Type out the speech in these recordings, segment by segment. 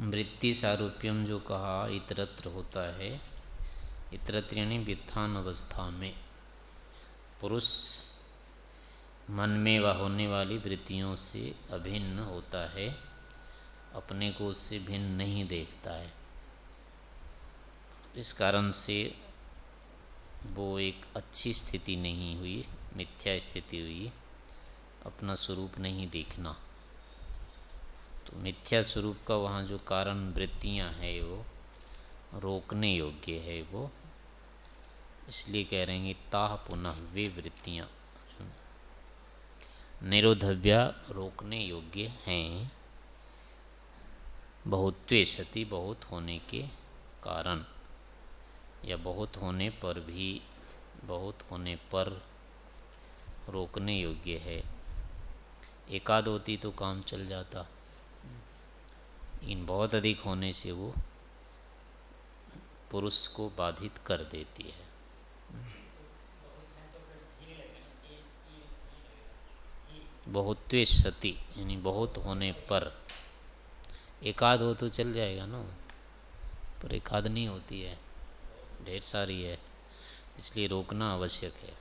वृत्ति सारूप्यम जो कहा, इतरत्र होता है। इतरत्र यानी व्युत्थान अवस्था में। पुरुष मन में वह होने वाली वृत्तियों से अभिन्न होता है। अपने को उससे भिन्न नहीं देखता है। इस कारण से वो एक अच्छी स्थिति नहीं हुई, मिथ्या स्थिति हुई। अपना स्वरूप नहीं देखना। तो मिथ्या स्वरूप का वहाँ जो कारण वृत्तियाँ हैं वो, रोकने योग्य है वो। इसलिए कह रहे हैं ताह पुनः वे वृत्तियाँ निरोधव्या रोकने योग्य हैं। बहुत्वे सती बहुत होने के कारण, या बहुत होने पर भी, बहुत होने पर रोकने योग्य है। एकाद होती तो काम चल जाता। इन बहुत अधिक होने से वो पुरुष को बाधित कर देती है। बहुत सती यानी बहुत होने पर एकाद हो तो चल जाएगा ना पर एकाद नहीं होती है। ढेर सारी है, इसलिए रोकना आवश्यक है।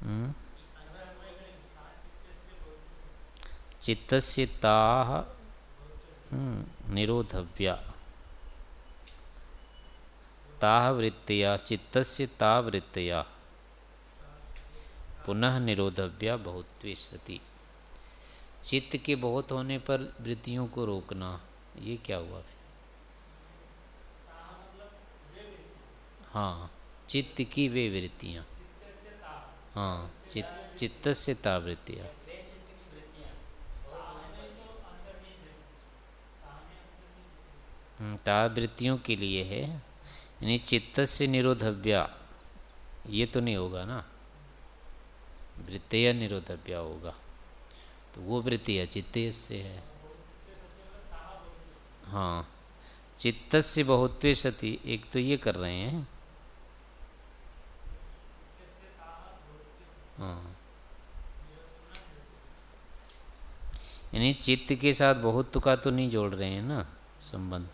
हम्म? चित्तस्य ताः हम्म, निरोधव्या। ताह वृत्तिया चित्तस्य ता वृत्तिया। पुनः निरोधव्या बहुत सती चित्त के बहुत होने पर वृत्तियों को रोकना ये क्या हुआ हाँ चित्त की वे वृत्तियाँ। हाँ चित्त चित्त से तावृत्तियाँ तावृत्तियों के लिए है। यानी चित्त से निरोधव्या। ये तो नहीं होगा ना? वृत्तिया निरोधव्या होगा। तो वो वृत्ति है चित्त से है। हाँ। चित्त से बहुत्व सती। एक तो ये कर रहे हैं। हाँ। यानी चित्त के साथ बहुत का तो नहीं जोड़ रहे हैं ना संबंध?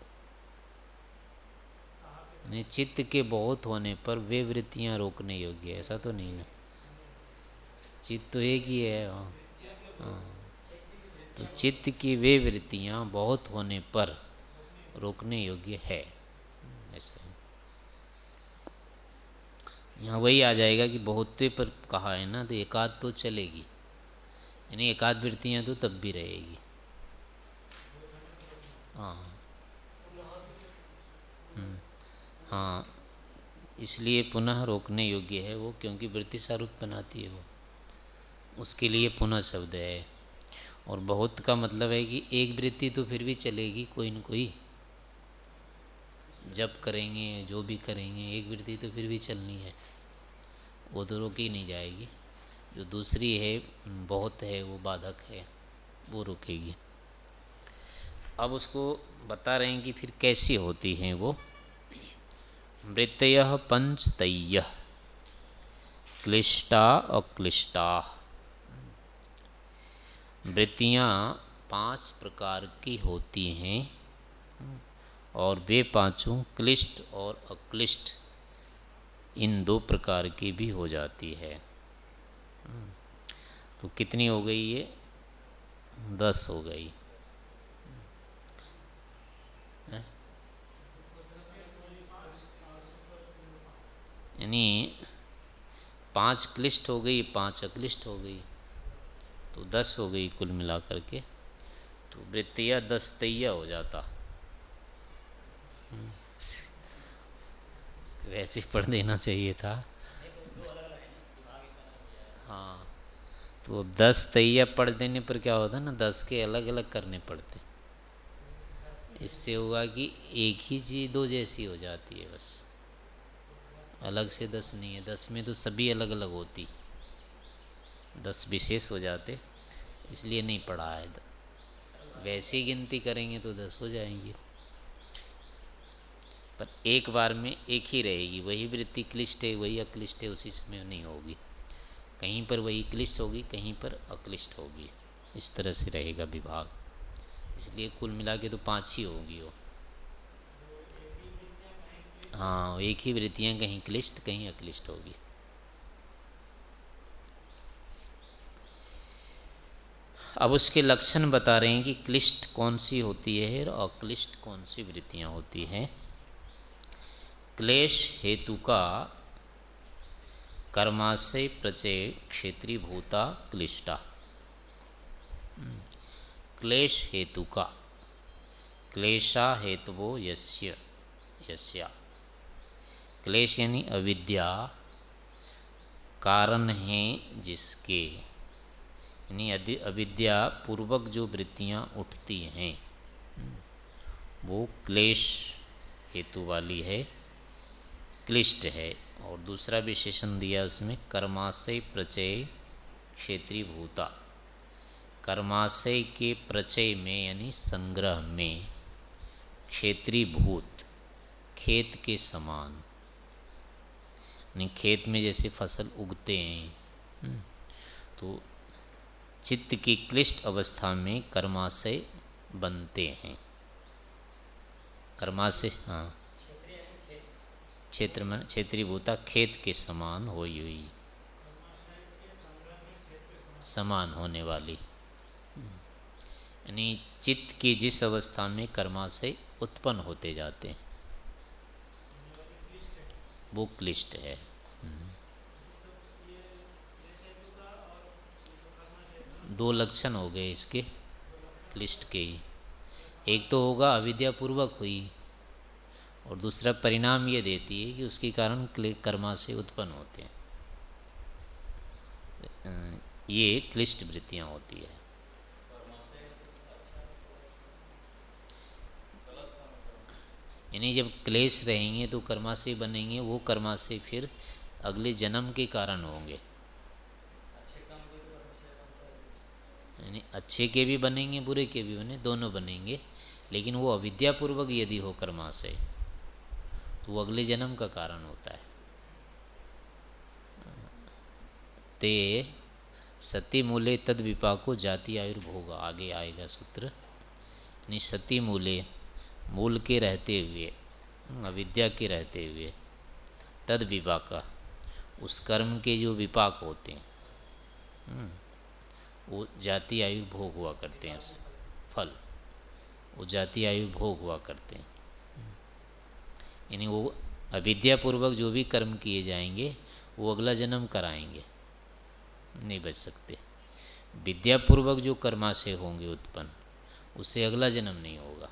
चित्त के बहुत होने पर वे वृत्तियाँ रोकने योग्य ऐसा तो नहीं है। चित्त तो एक ही है हाँ, हाँ। तो चित्त की वे वृत्तियाँ बहुत होने पर रोकने योग्य है। ऐसा यहाँ वही आ जाएगा कि बहुत्व पर कहा है ना तो एकाध तो चलेगी। यानी एकाध वृत्तियाँ तो तब भी रहेगी। हाँ। हम्म, हाँ इसलिए पुनः रोकने योग्य है वो, क्योंकि वृत्ति स्वरूप बनाती है वो। उसके लिए पुनः शब्द है। और बहुत का मतलब है कि एक वृत्ति तो फिर भी चलेगी कोई न कोई। जब करेंगे, जो भी करेंगे, एक वृत्ति तो फिर भी चलनी है। वो तो रोकी नहीं जाएगी। जो दूसरी है, बहुत है, वो बाधक है, वो रुकेगी। अब उसको बता रहे हैं कि फिर कैसी होती हैं वो। वृत्तय पंचतय क्लिष्टा, अक्लिष्टा। वृत्तियाँ पाँच प्रकार की होती हैं, और वे पाँचों क्लिष्ट और अक्लिष्ट, इन दो प्रकार की भी हो जाती है। तो कितनी हो गई ये? दस हो गई। यानी पाँच क्लिष्ट हो गई, पाँच अक्लिष्ट हो गई तो दस हो गई कुल मिलाकर के तो वृत्तिया दस तैया हो जाता। वैसे पढ़ देना चाहिए था। हाँ तो दस तैया पढ़ देने पर क्या होता ना, दस के अलग अलग करने पड़ते। इससे हुआ कि एक ही चीज़ दो जैसी हो जाती है बस। अलग से दस नहीं है। दस में तो सभी अलग अलग होती। दस विशेष हो जाते, इसलिए नहीं पढ़ा है। वैसी गिनती करेंगे तो दस हो जाएँगे। पर एक बार में एक ही रहेगी। वही वृत्ति क्लिष्ट है, वही अक्लिष्ट है, उसी समय नहीं होगी। कहीं पर वही क्लिष्ट होगी, कहीं पर अक्लिष्ट होगी। इस तरह से रहेगा विभाग। इसलिए कुल मिला के तो पाँच ही होगी वो। हाँ एक ही वृत्तियाँ कहीं क्लिष्ट, कहीं अक्लिष्ट होगी। अब उसके लक्षण बता रहे हैं कि क्लिष्ट कौन सी होती है और अक्लिष्ट कौन सी वृत्तियाँ होती हैं। क्लेश हेतु का कर्माशय प्रचय क्षेत्रीय भूता क्लिष्टा। हम्म। क्लेश हेतु का। क्लेशा हेतुवो यस्य, यस्या। क्लेश यानी अविद्या कारण है जिसके। यानी अविद्या पूर्वक जो वृत्तियाँ उठती हैं, वो क्लेश हेतु वाली है, क्लिष्ट है। और दूसरा विशेषण दिया उसमें, कर्माशय प्रचय क्षेत्रीय भूता कर्माशय के प्रचय में, यानी संग्रह में क्षेत्रीय भूत खेत के समान यानी खेत में जैसे फ़सल उगते हैं हम्म, तो चित्त की क्लिष्ट अवस्था में कर्माशय बनते हैं। कर्माशय हाँ। क्षेत्र में क्षेत्रीय भूता खेत के समान होई हुई। समान होने वाली। यानी चित्त की जिस अवस्था में कर्माशय उत्पन्न होते जाते हैं। वो क्लिष्ट है। दो लक्षण हो गए इसके लिस्ट के ही। एक तो होगा अविद्यापूर्वक हुई, और दूसरा परिणाम ये देती है कि उसके कारण कर्मा से उत्पन्न होते हैं। ये क्लिष्ट वृत्तियाँ होती है। यानी जब क्लेश रहेंगे तो कर्मा से बनेंगे, वो कर्मा से फिर अगले जन्म के कारण होंगे। यानी अच्छे के भी बनेंगे, बुरे के भी बने, दोनों बनेंगे, लेकिन वो अविद्यापूर्वक यदि हो कर्मा से तो वो अगले जन्म का कारण होता है। ते सती मूले तद विपाको जाति आयुर्भोग, आगे आएगा सूत्र। यानी सती मूले मूल के रहते हुए अविद्या के रहते हुए तद विपाक उस कर्म के जो विपाक होते हैं हम्म, वो जाति आयु भोग हुआ करते हैं उसे फल वो जाति आयु भोग हुआ करते हैं। यानी वो अविद्यापूर्वक जो भी कर्म किए जाएँगे वो अगला जन्म कराएँगे नहीं बच सकते। विद्यापूर्वक जो कर्मा से होंगे उत्पन्न उससे अगला जन्म नहीं होगा।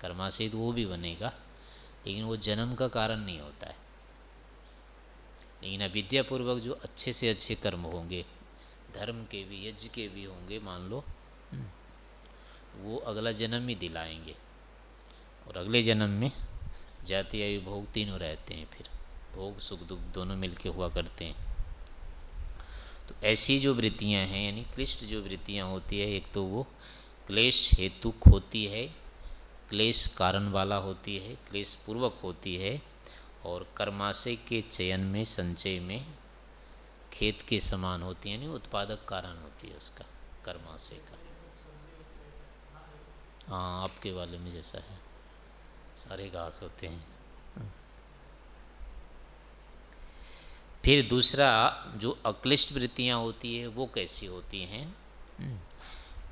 कर्मा से तो वो भी बनेगा, लेकिन वो जन्म का कारण नहीं होता है। लेकिन अविद्यापूर्वक जो अच्छे से अच्छे कर्म होंगे, धर्म के भी, यज्ञ के भी होंगे, मान लो हम्म। वो अगला जन्म ही दिलाएँगे। और अगले जन्म में जाति आयु भोग तीनों रहते हैं फिर। भोग, सुख, दुख दोनों मिलके हुआ करते हैं। तो ऐसी जो वृत्तियाँ हैं, यानी क्लिष्ट जो वृत्तियाँ होती है, एक तो वो क्लेश हेतु होती है क्लेश कारण वाला होती है, क्लेश पूर्वक होती है और कर्माशय के चयन में, संचय में खेत के समान होती है, यानी उत्पादक कारण होती है उसका, कर्माशय का। हाँ आपके वाले में जैसा है। सारे घास होते हैं। फिर दूसरा, जो अक्लिष्ट वृत्तियाँ होती है, वो कैसी होती हैं?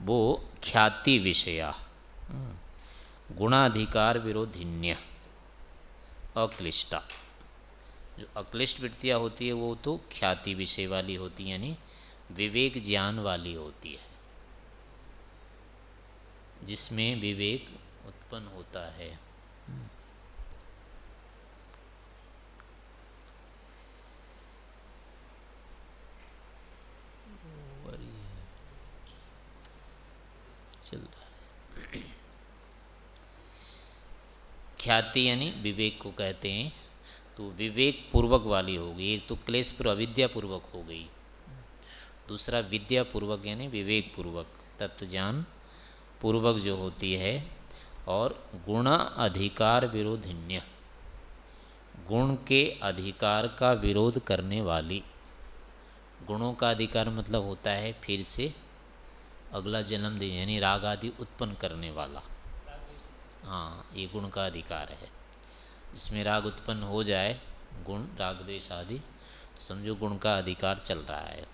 वो ख्याति विषया। गुणाधिकार विरोधिन्य। अक्लिष्टा। जो अक्लिष्ट वृत्तियाँ होती है, वो तो ख्याति विषय वाली होती है, यानी विवेक ज्ञान वाली होती है। जिसमें विवेक उत्पन्न होता है चल रहा है ख्याति यानी विवेक को कहते हैं तो विवेक पूर्वक वाली होगी एक तो क्लेश पर अविद्या पूर्वक हो गई। दूसरा विद्या पूर्वक यानी विवेक पूर्वक तत्व ज्ञान पूर्वक जो होती है, और गुण अधिकार विरोधिन्य। गुण के अधिकार का विरोध करने वाली। गुणों का अधिकार मतलब होता है फिर से अगला जन्म दे यानी राग आदि उत्पन्न करने वाला। हाँ ये गुण का अधिकार है। इसमें राग उत्पन्न हो जाए, गुण राग द्वेष आदि तो समझो गुण का अधिकार चल रहा है।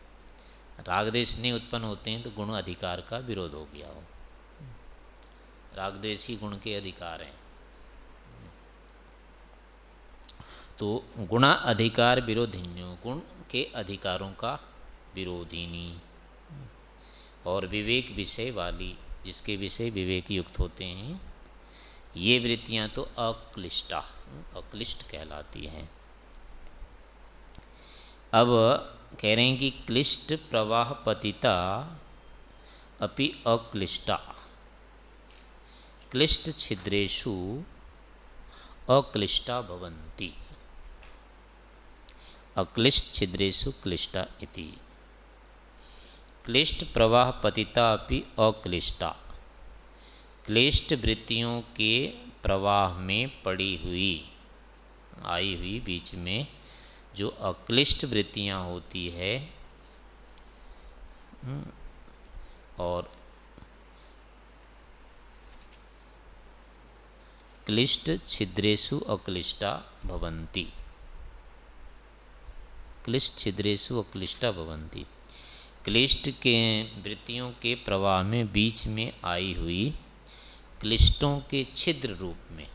राग द्वेष नहीं उत्पन्न होते हैं तो गुण अधिकार का विरोध हो गया हो। राग द्वेष ही गुण के अधिकार हैं। तो गुणा अधिकार विरोधिन्यो, गुण के अधिकारों का विरोधिनी। और विवेक विषय वाली, जिसके विषय विवेक युक्त होते हैं ये वृत्तियाँ तो अक्लिष्टा, अक्लिष्ट कहलाती हैं। अब कह रहे हैं कि क्लिष्ट प्रवाह पतिता अपि अक्लिष्टा। क्लिष्ट छिद्रेशु अक्लिष्टा भवन्ति। अक्लिष्ट छिद्रेशु क्लिष्टा इति। क्लिष्ट प्रवाह पतिता अपि अक्लिष्टा। क्लिष्ट वृत्तियों के प्रवाह में पड़ी हुई आई हुई बीच में जो अक्लिष्ट वृत्तियाँ होती है हम्म, और क्लिष्ट छिद्रेशु अक्लिष्टा भवंती क्लिष्ट छिद्रेशु अक्लिष्टा भवंती क्लिष्ट के वृत्तियों के प्रवाह में बीच में आई हुई क्लिष्टों के छिद्र रूप में।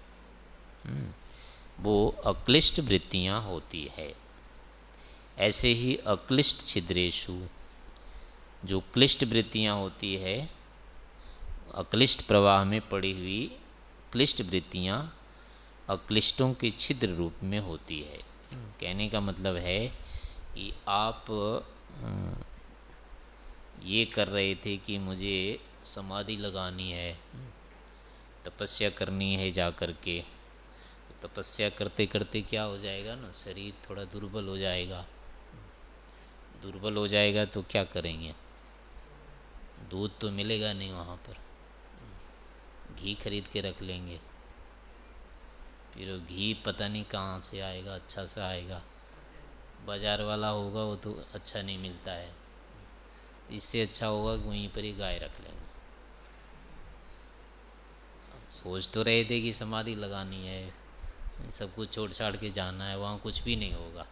हम्म, वो अक्लिष्ट वृत्तियाँ होती है। ऐसे ही अक्लिष्ट छिद्रेशु जो क्लिष्ट वृत्तियाँ होती है अक्लिष्ट प्रवाह में पड़ी हुई क्लिष्ट वृत्तियाँ अक्लिष्टों के छिद्र रूप में होती है। कहने का मतलब है कि आप ये कर रहे थे कि मुझे समाधि लगानी है। तपस्या करनी है जा कर के। तो तपस्या करते करते क्या हो जाएगा ना? शरीर थोड़ा दुर्बल हो जाएगा। दुर्बल हो जाएगा तो क्या करेंगे? दूध तो मिलेगा नहीं वहाँ पर। घी खरीद के रख लेंगे। फिर घी पता नहीं कहाँ से आएगा अच्छा सा आएगा। बाज़ार वाला होगा, वो तो अच्छा नहीं मिलता है। इससे अच्छा होगा वहीं पर ही गाय रख लेंगे। सोच तो रहे थे कि समाधि लगानी है, सब कुछ छोड़ छाड़ के जाना है, वहाँ कुछ भी नहीं होगा।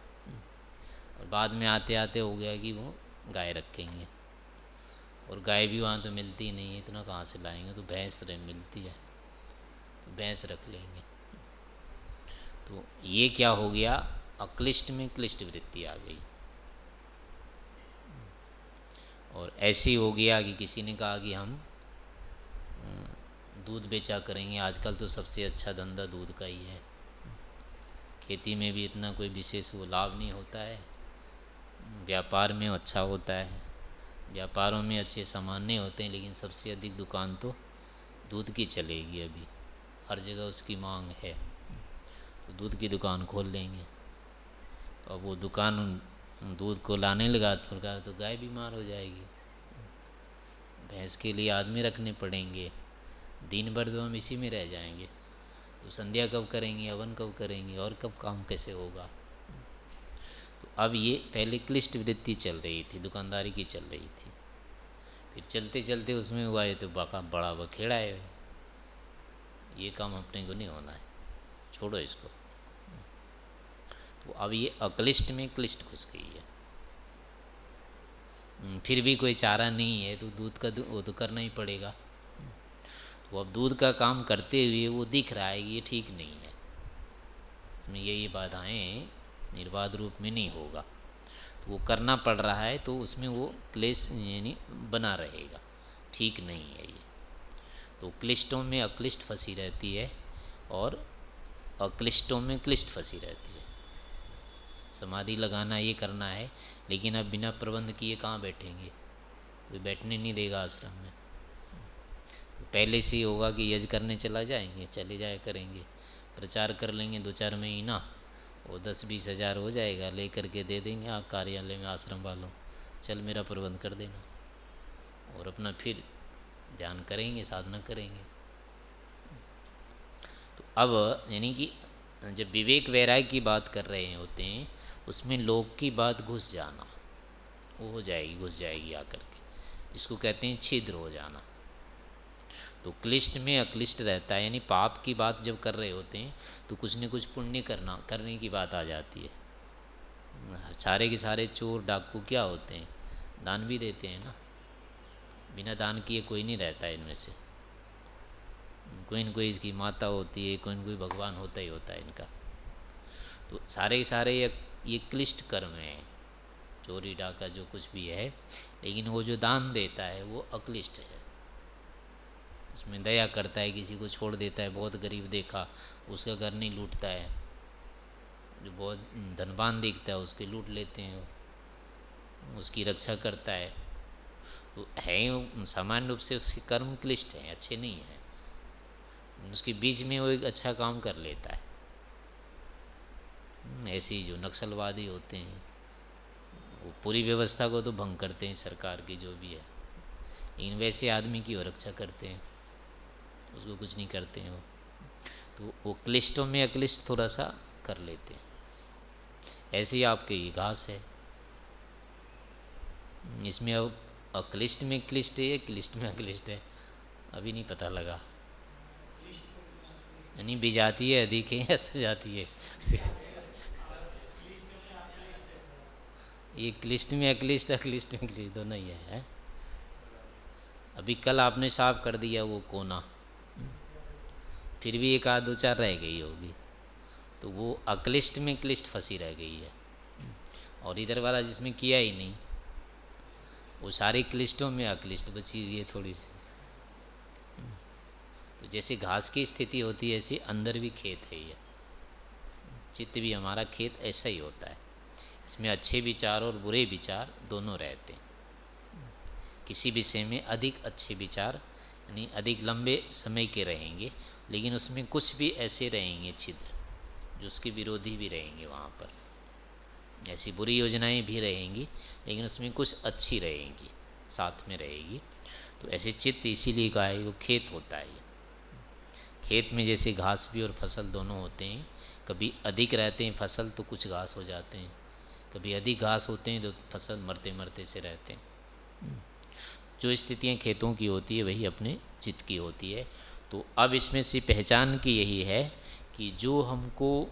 और बाद में आते आते हो गया कि वो गाय रखेंगे। और गाय भी वहाँ तो मिलती नहीं है, इतना कहाँ से लाएँगे? तो भैंस रहे, मिलती है तो भैंस रख लेंगे। तो ये क्या हो गया? अक्लिष्ट में क्लिष्ट वृत्ति आ गई। और ऐसी हो गया कि किसी ने कहा कि हम दूध बेचा करेंगे। आजकल तो सबसे अच्छा धंधा दूध का ही है। खेती में भी इतना कोई विशेष वो लाभ नहीं होता है। व्यापार में अच्छा होता है। व्यापारों में अच्छे सामान नहीं होते हैं, लेकिन सबसे अधिक दुकान तो दूध की चलेगी अभी। हर जगह उसकी मांग है। तो दूध की दुकान खोल लेंगे अब वो दुकान दूध को लाने लगा तो तो गाय बीमार हो जाएगी। भैंस के लिए आदमी रखने पड़ेंगे। दिन भर तो हम इसी में रह जाएँगे। तो संध्या कब करेंगे हवन कब करेंगे और कब काम कैसे होगा? तो अब ये पहले क्लिष्ट वृत्ति चल रही थी दुकानदारी की चल रही थी। फिर चलते चलते उसमें हुआ है तो बड़ा बड़ा बखेड़ा है। ये काम अपने को नहीं होना है। छोड़ो इसको। तो अब ये अक्लिष्ट में क्लिष्ट घुस गई है। हम्म, फिर भी कोई चारा नहीं है तो दूध का वो तो करना ही पड़ेगा। तो अब दूध का काम करते हुए वो दिख रहा है ये ठीक नहीं है। इसमें ये ये बाधाएँ निर्बाध रूप में नहीं होगा। तो वो करना पड़ रहा है तो उसमें वो क्लेश यानी बना रहेगा। ठीक नहीं है ये। तो क्लिष्टों में अक्लिष्ट फंसी रहती है और अक्लिष्टों में क्लिष्ट फंसी रहती है। समाधि लगाना ये करना है, लेकिन अब बिना प्रबंध किए कहाँ बैठेंगे? कोई तो बैठने नहीं देगा आश्रम में। पहले से ही होगा कि यज करने चला जाएँगे, चले जाए करेंगे। प्रचार कर लेंगे, दो चार महीना, वो दस बीस हज़ार हो जाएगा ले करके दे देंगे आप कार्यालय में आश्रम वालों। चल मेरा प्रबंध कर देना। और अपना फिर ध्यान करेंगे, साधना करेंगे। तो अब यानी कि जब विवेक वैराग की बात कर रहे होते हैं, उसमें लोग की बात घुस जाना, वो हो जाएगी, घुस जाएगी आकर के। इसको कहते हैं छिद्र हो जाना। तो क्लिष्ट में अक्लिष्ट रहता है, यानी पाप की बात जब कर रहे होते हैं तो कुछ न कुछ पुण्य करना, करने की बात आ जाती है। सारे के सारे चोर डाकू क्या होते हैं? दान भी देते हैं ना? बिना दान किए कोई नहीं रहता इनमें से। कोई न कोई इसकी माता होती है, कोई न कोई भगवान होता ही होता है इनका। तो सारे के सारे ये ये क्लिष्ट कर्म हैं। चोरी, डाका, जो कुछ भी है, लेकिन वो जो दान देता है, वो अक्लिष्ट है। उसमें दया करता है, किसी को छोड़ देता है, बहुत गरीब देखा, उसका घर नहीं लूटता है। जो बहुत धनवान दिखता है, उसके लूट लेते हैं उसकी रक्षा करता है। तो है सामान्य रूप से उसके कर्म क्लिष्ट हैं, अच्छे नहीं हैं। उसके बीच में वो एक अच्छा काम कर लेता है। ऐसे जो नक्सलवादी होते हैं, वो पूरी व्यवस्था को तो भंग करते हैं सरकार की, जो भी है। लेकिन वैसे आदमी की वो रक्षा करते हैं। उसको कुछ नहीं करते हैं वो। तो वो क्लिष्टों में अक्लिष्ट थोड़ा सा कर लेते हैं। ऐसे ही आपके ये घास है। इसमें अब अक्लिष्ट में क्लिष्ट है, क्लिष्ट में अक्लिष्ट है। अभी नहीं पता लगा। यानी बिजाती है, अधिक है, या सजाती है? ये क्लिष्ट में अक्लिष्ट अक्लिष्ट में क्लिष्ट दोनों ही, है? अभी कल आपने साफ़ कर दिया वो कोना। फिर भी एक आध दो चार रह गई होगी। तो वो अक्लिष्ट में क्लिष्ट फंसी रह गई है। और इधर वाला जिसमें किया ही नहीं, वो सारी क्लिष्टों में अक्लिष्ट बची हुई है थोड़ी सी। तो जैसे घास की स्थिति होती है, ऐसी अंदर भी खेत है ये। चित्त भी, हमारा खेत ऐसा ही होता है। इसमें अच्छे विचार और बुरे विचार दोनों रहते हैं। किसी विषय में अधिक अच्छे विचार, यानी अधिक लंबे समय के रहेंगे लेकिन उसमें कुछ भी ऐसे रहेंगे छिद्र, जो उसके विरोधी भी रहेंगे वहाँ पर। ऐसी बुरी योजनाएँ भी रहेंगी, लेकिन उसमें कुछ अच्छी रहेंगी, साथ में रहेगी। तो ऐसे चित्त इसीलिए कहा है वो खेत होता है। खेत में जैसे घास भी और फ़सल दोनों होते हैं, कभी अधिक रहते हैं फ़सल तो कुछ घास हो जाते हैं, कभी अधिक घास होते हैं तो फ़सल मरते मरते से रहते हैं। जो स्थितियाँ खेतों की होती है, वही अपने चित्त की होती है। तो अब इसमें से पहचान की यही है कि जो हमको,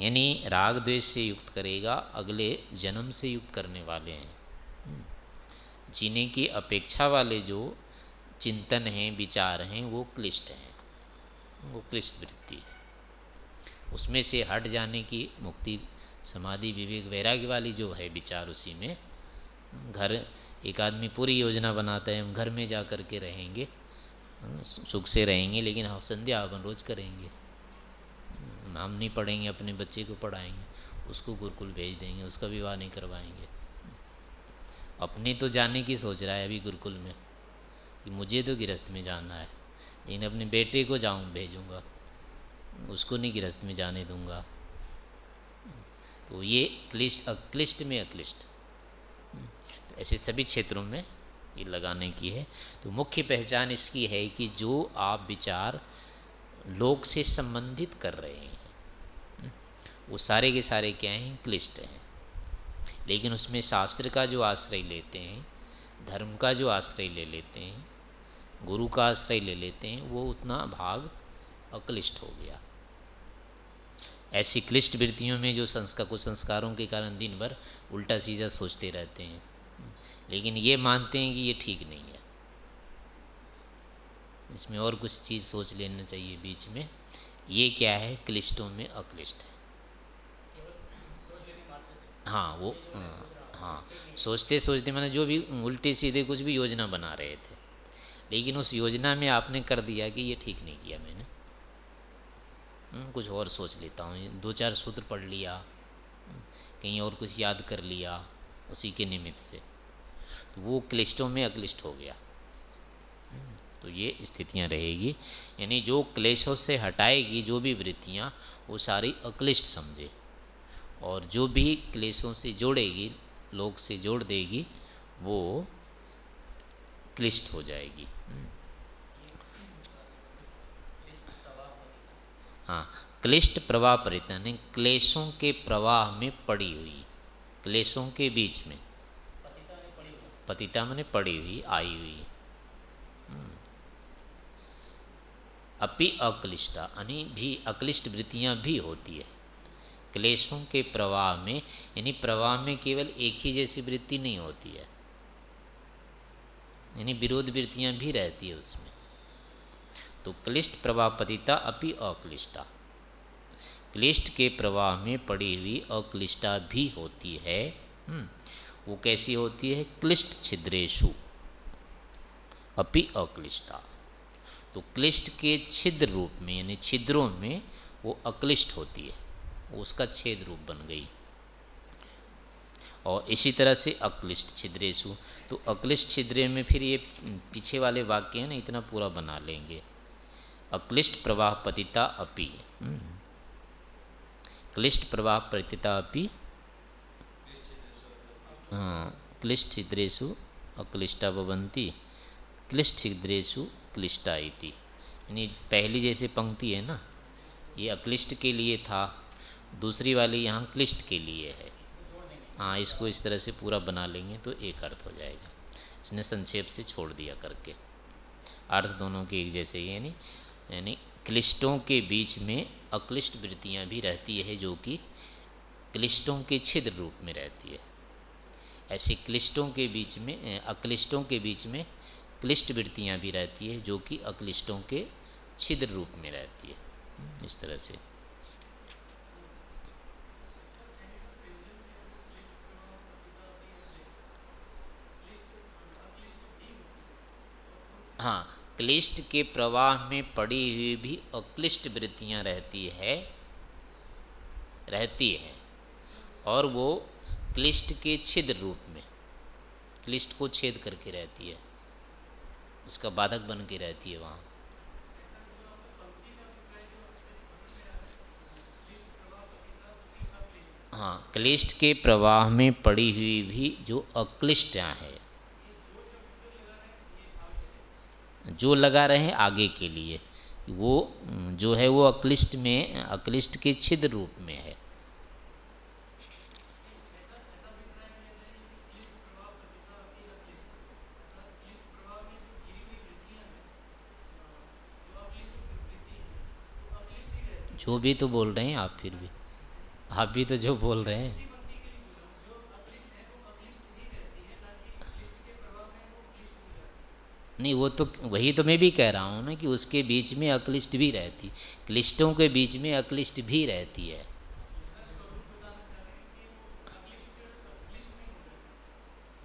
यानी राग द्वेष से युक्त करेगा, अगले जन्म से युक्त करने वाले हैं। जीने की अपेक्षा वाले जो चिंतन हैं, विचार हैं, वो क्लिष्ट हैं। वो क्लिष्ट वृत्ति है। उसमें से हट जाने की मुक्ति, समाधि, विवेक, वैराग्य वाली जो है विचार, उसी में। घर, एक आदमी पूरी योजना बनाता है, हम घर में जा कर के रहेंगे। सुख से रहेंगे, लेकिन हम संध्या अपन रोज़ करेंगे। हम नहीं पढ़ेंगे, अपने बच्चे को पढ़ाएँगे, उसको गुरुकुल भेज देंगे, उसका विवाह नहीं करवाएँगे। अपने तो जाने की सोच रहा है अभी गुरुकुल में, कि मुझे तो गिरस्त में जाना है, लेकिन अपने बेटे को जाऊँ, भेजूँगा, उसको नहीं गिरस्त में जाने दूँगा। तो ये क्लिष्ट, अक्लिष्ट में अक्लिष्ट। तो ऐसे सभी क्षेत्रों में ये लगाने की है। तो मुख्य पहचान इसकी है कि जो आप विचार लोक से संबंधित कर रहे हैं, वो सारे के सारे क्या हैं, क्लिष्ट हैं। लेकिन उसमें शास्त्र का जो आश्रय लेते हैं, धर्म का जो आश्रय ले लेते हैं, गुरु का आश्रय ले लेते हैं, वो उतना भाग अक्लिष्ट हो गया। ऐसी क्लिष्ट वृत्तियों में जो संस्कार कुछ संस्कारों के कारण दिन भर उल्टा सीधा सोचते रहते हैं लेकिन ये मानते हैं कि ये ठीक नहीं है। इसमें और कुछ चीज़ सोच लेना चाहिए बीच में। ये क्या है? क्लिष्टों में अक्लिष्ट है। हाँ वो हाँ, सोचते सोचते मैंने जो भी उल्टे सीधे कुछ भी योजना बना रहे थे। लेकिन उस योजना में आपने कर दिया कि ये ठीक नहीं किया मैंने। हम्म, कुछ और सोच लेता हूँ। दो चार सूत्र पढ़ लिया कहीं और कुछ याद कर लिया उसी के निमित्त से। तो वो क्लिष्टों में अक्लिष्ट हो गया। तो ये स्थितियाँ रहेगी। यानी जो क्लेशों से हटाएगी, जो भी वृत्तियाँ, वो सारी अक्लिष्ट समझे। और जो भी क्लेशों से जोड़ेगी लोग से जोड़ देगी, वो क्लिष्ट हो जाएगी। हाँ क्लिष्ट प्रवाह परित, यानी क्लेशों के प्रवाह में पड़ी हुई, क्लेशों के बीच में। पतिता मैंने पड़ी हुई आई हुई। हम्म। अपि अक्लिष्टा यानी भी अक्लिष्ट वृत्तियाँ भी होती है। क्लेशों के प्रवाह में यानी प्रवाह में केवल एक ही जैसी वृत्ति नहीं होती है। यानी विरोध वृत्तियाँ भी रहती है उसमें। तो क्लिष्ट प्रवाह पतिता अपि अक्लिष्टा। क्लिष्ट के प्रवाह में पड़ी हुई अक्लिष्टा भी होती है। हम्म, वो कैसी होती है? क्लिष्ट छिद्रेशु अपि अक्लिष्टा। तो क्लिष्ट के छिद्र रूप में, यानी छिद्रों में वो अक्लिष्ट होती है। उसका छेद रूप बन गई। और इसी तरह से अक्लिष्ट छिद्रेशु तो अक्लिष्ट छिद्रे में फिर ये पीछे वाले वाक्य हैं ना, इतना पूरा बना लेंगे। अक्लिष्ट प्रवाह पतिता अपि। हम्म। क्लिष्ट प्रवाह पतिता अपि क्लिष्ट छिद्रेशु अक्लिष्टा भवंती क्लिष्ट छिद्रेशु क्लिष्टा इति। यानी पहली जैसे पंक्ति है ना, ये अक्लिष्ट के लिए था, दूसरी वाली यहाँ क्लिष्ट के लिए है। हाँ इसको इस तरह से पूरा बना लेंगे तो एक अर्थ हो जाएगा। इसने संक्षेप से छोड़ दिया करके। अर्थ दोनों के एक जैसे ही, यानी यानी क्लिष्टों के बीच में अक्लिष्ट वृत्तियाँ भी रहती है जो कि क्लिष्टों के छिद्र रूप में रहती है। ऐसे क्लिष्टों के बीच में अक्लिष्टों के बीच में क्लिष्ट वृत्तियाँ भी रहती है, जो कि अक्लिष्टों के छिद्र रूप में रहती है। इस तरह से। हाँ क्लिष्ट के प्रवाह में पड़ी हुई भी अक्लिष्ट वृत्तियाँ रहती है रहती है, और वो क्लिष्ट के छिद्र रूप में। क्लिष्ट को छेद करके रहती है। उसका बाधक बन के रहती है वहाँ। हाँ क्लिष्ट के प्रवाह में पड़ी हुई भी जो अक्लिष्ट है। जो लगा रहे हैं आगे के लिए, वो जो है वो अक्लिष्ट में, अक्लिष्ट के छिद्र रूप में है। जो भी तो बोल रहे हैं, आप फिर भी। आप भी तो जो बोल रहे हैं। नहीं, वो तो वही तो मैं भी कह रहा हूँ ना कि उसके बीच में अक्लिष्ट भी रहती। क्लिष्टों के बीच में अक्लिष्ट भी रहती है।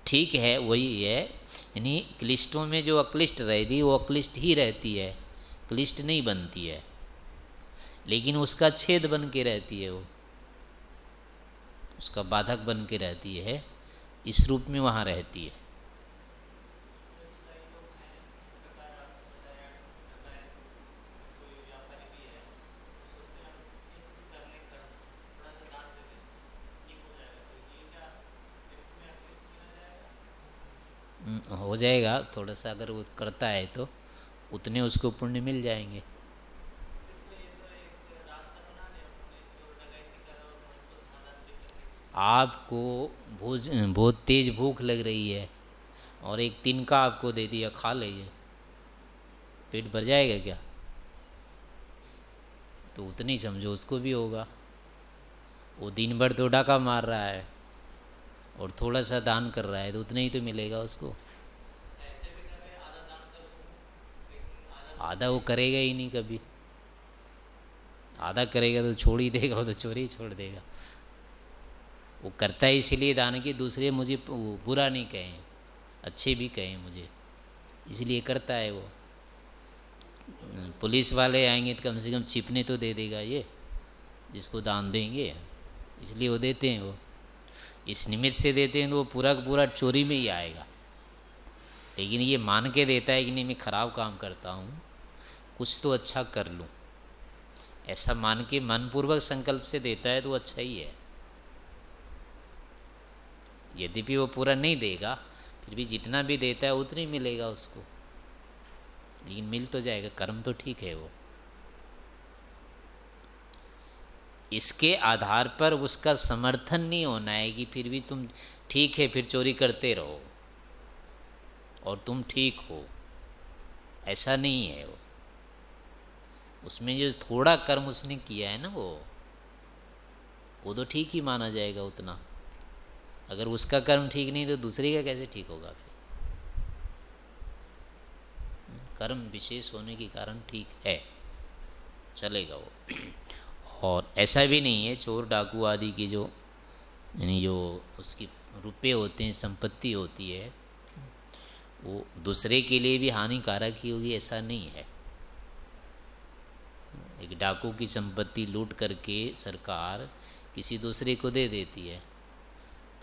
ठीक है, वही है। यानी क्लिष्टों में जो अक्लिष्ट रहती वो अक्लिष्ट ही रहती है। क्लिष्ट नहीं बनती है। लेकिन उसका छेद बन के रहती है वो। उसका बाधक बन के रहती है इस रूप में वहाँ रहती है। हम्म, हो जाएगा थोड़ा सा अगर वो करता है तो उतने उसको पुण्य मिल जाएँगे। आपको भोज, बहुत तेज़ भूख लग रही है और एक तिनका आपको दे दिया, खा लीजिए। पेट भर जाएगा क्या? तो उतनी समझो, उसको भी होगा। वो दिन भर तो डाका मार रहा है और थोड़ा सा दान कर रहा है तो उतना ही तो मिलेगा उसको। आधा वो करेगा ही नहीं कभी। आधा करेगा तो छोड़ ही देगा, वो तो चोरी छोड़ देगा। वो करता है इसीलिए दान की दूसरे मुझे बुरा नहीं कहें, अच्छे भी कहें मुझे। इसलिए करता है वो। पुलिस वाले आएँगे तो कम से कम छिपने तो दे देगा ये, जिसको दान देंगे। इसलिए वो देते हैं वो। इस निमित्त से देते हैं तो वो पूरा का पूरा चोरी में ही आएगा। लेकिन ये मान के देता है कि नहीं, मैं ख़राब काम करता हूँ, कुछ तो अच्छा कर लूँ। ऐसा मान के मनपूर्वक संकल्प से देता है तो अच्छा ही है। यद्यपि वो पूरा नहीं देगा, फिर भी जितना भी देता है उतना ही मिलेगा उसको। लेकिन मिल तो जाएगा, कर्म तो ठीक है वो। इसके आधार पर उसका समर्थन नहीं होना है कि फिर भी तुम ठीक है, फिर चोरी करते रहो। और तुम ठीक हो। ऐसा नहीं है वो। उसमें जो थोड़ा कर्म उसने किया है ना वो वो तो ठीक ही माना जाएगा उतना। अगर उसका कर्म ठीक नहीं तो दूसरे का कैसे ठीक होगा फिर? कर्म विशेष होने के कारण ठीक है। चलेगा वो। और ऐसा भी नहीं है, चोर डाकू आदि की जो, यानी जो उसकी रुपये होते हैं, संपत्ति होती है, वो दूसरे के लिए भी हानिकारक ही होगी, ऐसा नहीं है। एक डाकू की संपत्ति लूट करके सरकार किसी दूसरे को दे देती है।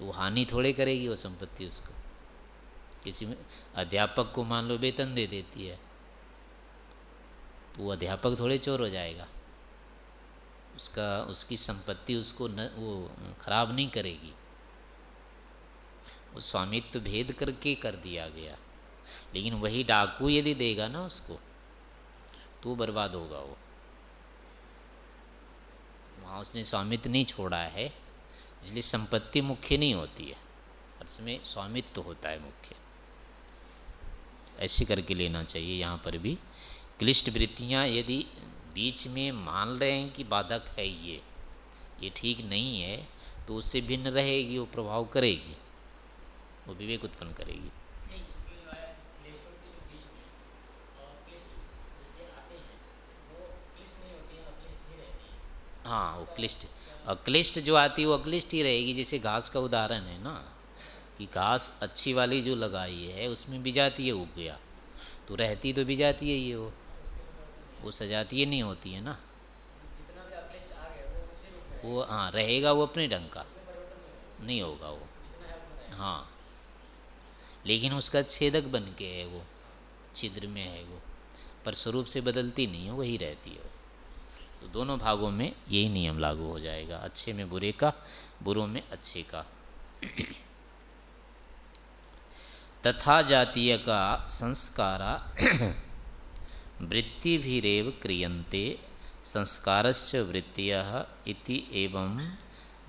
तो हानि थोड़े करेगी वो संपत्ति उसको। किसी में अध्यापक को मान लो वेतन दे देती है तो वो अध्यापक थोड़े चोर हो जाएगा। उसका, उसकी संपत्ति उसको न, वो खराब नहीं करेगी। वो स्वामित्व भेद करके कर दिया गया। लेकिन वही डाकू यदि देगा ना उसको तो बर्बाद होगा वो। वहाँ उसने स्वामित्व नहीं छोड़ा है। इसलिए संपत्ति मुख्य नहीं होती है। अर्थ में स्वामित्व होता है मुख्य। ऐसे करके लेना चाहिए। यहाँ पर भी क्लिष्ट वृत्तियाँ यदि बीच में मान रहे हैं कि बाधक है ये ये ठीक नहीं है तो उससे भिन्न रहेगी वो प्रभाव करेगी। वो विवेक उत्पन्न करेगी। हाँ वो क्लिष्ट अक्लिष्ट जो आती है, वो अक्लिष्ट ही रहेगी, जैसे घास का उदाहरण है ना, कि घास अच्छी वाली जो लगाई है, उसमें बिजाती है उग गया। तो रहती तो बिजाती है ये वो। वो सजाती नहीं होती है ना। वो हाँ रहेगा वो अपने ढंग का। नहीं होगा वो। हाँ। लेकिन उसका छेदक बन के है वो, छिद्र में है वो। पर स्वरूप से बदलती नहीं है, वही रहती है तो दोनों भागों में यही नियम लागू हो जाएगा। अच्छे में बुरे का, बुरों में अच्छे का। तथा जातीय का संस्कारा वृत्तिभिरेव क्रियन्ते संस्कारस्य वृत्तियः इति एवं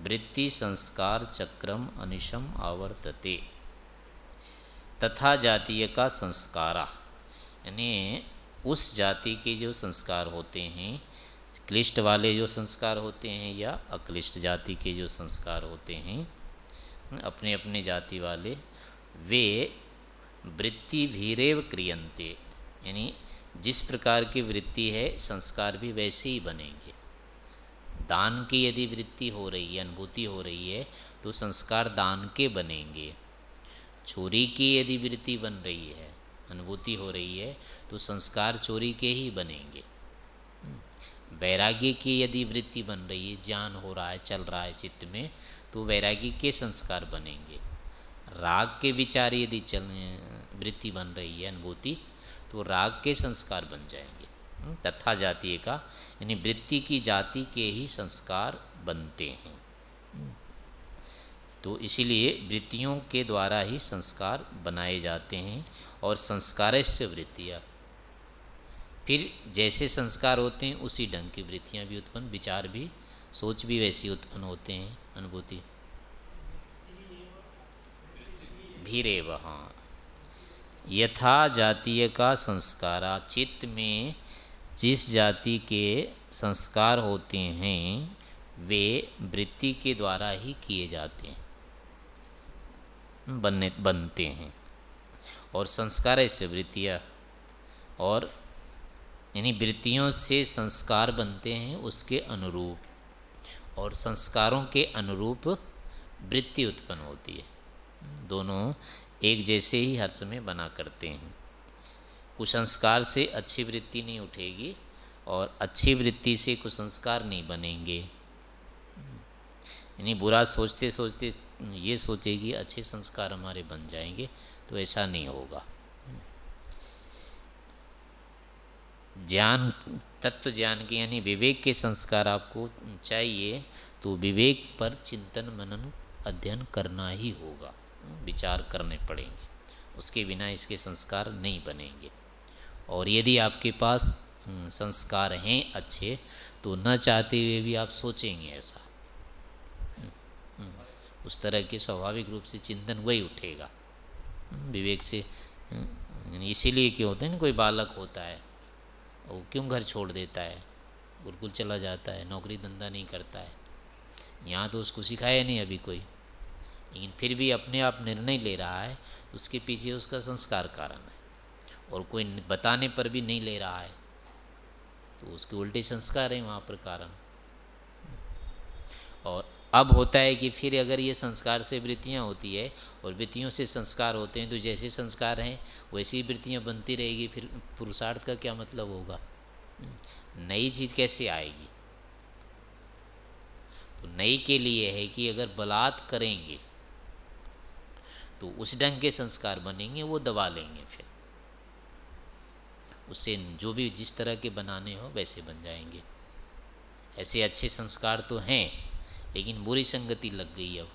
वृत्ति संस्कार चक्रम अनिशम आवर्तते। तथा जातीय का संस्कारा। यानी उस जाति के जो संस्कार होते हैं क्लिष्ट वाले जो संस्कार होते हैं या अक्लिष्ट जाति के जो संस्कार होते हैं, अपने अपने जाति वाले, वे वृत्ति भीरेव क्रियंते यानी जिस प्रकार की वृत्ति है, संस्कार भी वैसे ही बनेंगे। दान की यदि वृत्ति हो रही है, अनुभूति हो रही है तो संस्कार दान के बनेंगे। चोरी की यदि वृत्ति बन रही है, अनुभूति हो रही है तो संस्कार चोरी के ही बनेंगे। वैराग्य की यदि वृत्ति बन रही है ज्ञान हो रहा है चल रहा है चित्त में तो वैराग्य के संस्कार बनेंगे। राग के विचार यदि चल वृत्ति बन रही है अनुभूति तो राग के संस्कार बन जाएँगे। हम्म, तथा जातीय का यानी वृत्ति की जाति के ही संस्कार बनते हैं। हम्म, तो इसीलिए वृत्तियों के द्वारा ही संस्कार बनाए जाते हैं और संस्कार से वृत्तियाँ। फिर जैसे संस्कार होते हैं, उसी ढंग की वृत्तियाँ भी उत्पन्न, विचार भी, सोच भी वैसी उत्पन्न होते हैं, अनुभूति। भीरे वहाँ यथा जातीय का संस्कारा, चित्त में जिस जाति के संस्कार होते हैं, वे वृत्ति के द्वारा ही किए जाते हैं। बनने, बनते हैं। और संस्कार ऐसे वृत्तियाँ, और यानी वृत्तियों से संस्कार बनते हैं, उसके अनुरूप। और संस्कारों के अनुरूप वृत्ति उत्पन्न होती है। दोनों एक जैसे ही हर समय बना करते हैं। कुसंस्कार से अच्छी वृत्ति नहीं उठेगी और अच्छी वृत्ति से कुसंस्कार नहीं बनेंगे। यानी बुरा सोचते सोचते ये सोचेगी, अच्छे संस्कार हमारे बन जाएँगे तो ऐसा नहीं होगा। ज्ञान तत्व ज्ञान के यानी विवेक के संस्कार आपको चाहिए तो विवेक पर चिंतन मनन अध्ययन करना ही होगा। विचार करने पड़ेंगे। उसके बिना इसके संस्कार नहीं बनेंगे। और यदि आपके पास हम्म, संस्कार हैं अच्छे तो न चाहते हुए भी आप सोचेंगे ऐसा। हम्म, हम्म, उस तरह के स्वाभाविक रूप से चिंतन वही उठेगा। विवेक से इसीलिए क्यों होते हैं कोई बालक होता है वो क्यों घर छोड़ देता है? गुरुकुल चला जाता है, नौकरी धंधा नहीं करता है। यहाँ तो उसको सिखाया नहीं अभी कोई। लेकिन फिर भी अपने आप निर्णय ले रहा है, उसके पीछे उसका संस्कार कारण है। और कोई बताने पर भी नहीं ले रहा है। तो उसके उल्टे संस्कार हैं वहाँ पर कारण। और अब होता है कि फिर अगर ये संस्कार से वृत्तियाँ होती है और वृत्तियों से संस्कार होते हैं तो जैसे संस्कार हैं, वैसी वृत्तियाँ बनती रहेगी, फिर पुरुषार्थ का क्या मतलब होगा? नई चीज़ कैसे आएगी? तो नई के लिए है कि अगर बलात् करेंगे तो उस ढंग के संस्कार बनेंगे, वो दबा लेंगे फिर। उससे जो भी जिस तरह के बनाने हो, वैसे बन जाएँगे। ऐसे अच्छे संस्कार तो हैं लेकिन बुरी संगति लग गई अब।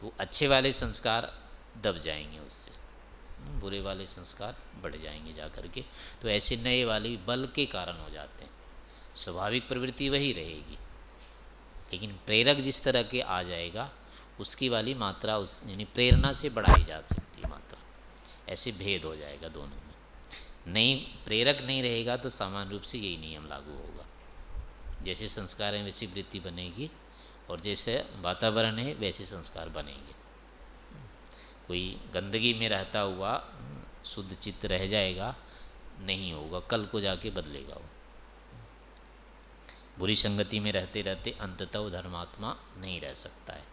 तो अच्छे वाले संस्कार दब जाएँगे उससे। हम्म, बुरे वाले संस्कार बढ़ जाएँगे जा कर के तो ऐसे नए वाले बल के कारण हो जाते हैं। स्वाभाविक प्रवृत्ति वही रहेगी। लेकिन प्रेरक जिस तरह के आ जाएगा उसकी वाली मात्रा उस यानी प्रेरणा से बढ़ाई जा सकती है मात्रा। ऐसे भेद हो जाएगा दोनों में। नहीं प्रेरक नहीं रहेगा तो सामान्य रूप से यही नियम लागू होगा। जैसे संस्कार हैं, वैसी वृत्ति बनेगी और जैसे वातावरण है, वैसे संस्कार बनेंगे। कोई गंदगी में रहता हुआ, शुद्ध चित्त रह जाएगा, नहीं होगा, कल को जाके बदलेगा वो। बुरी संगति में रहते रहते अंततः वो धर्मात्मा नहीं रह सकता है।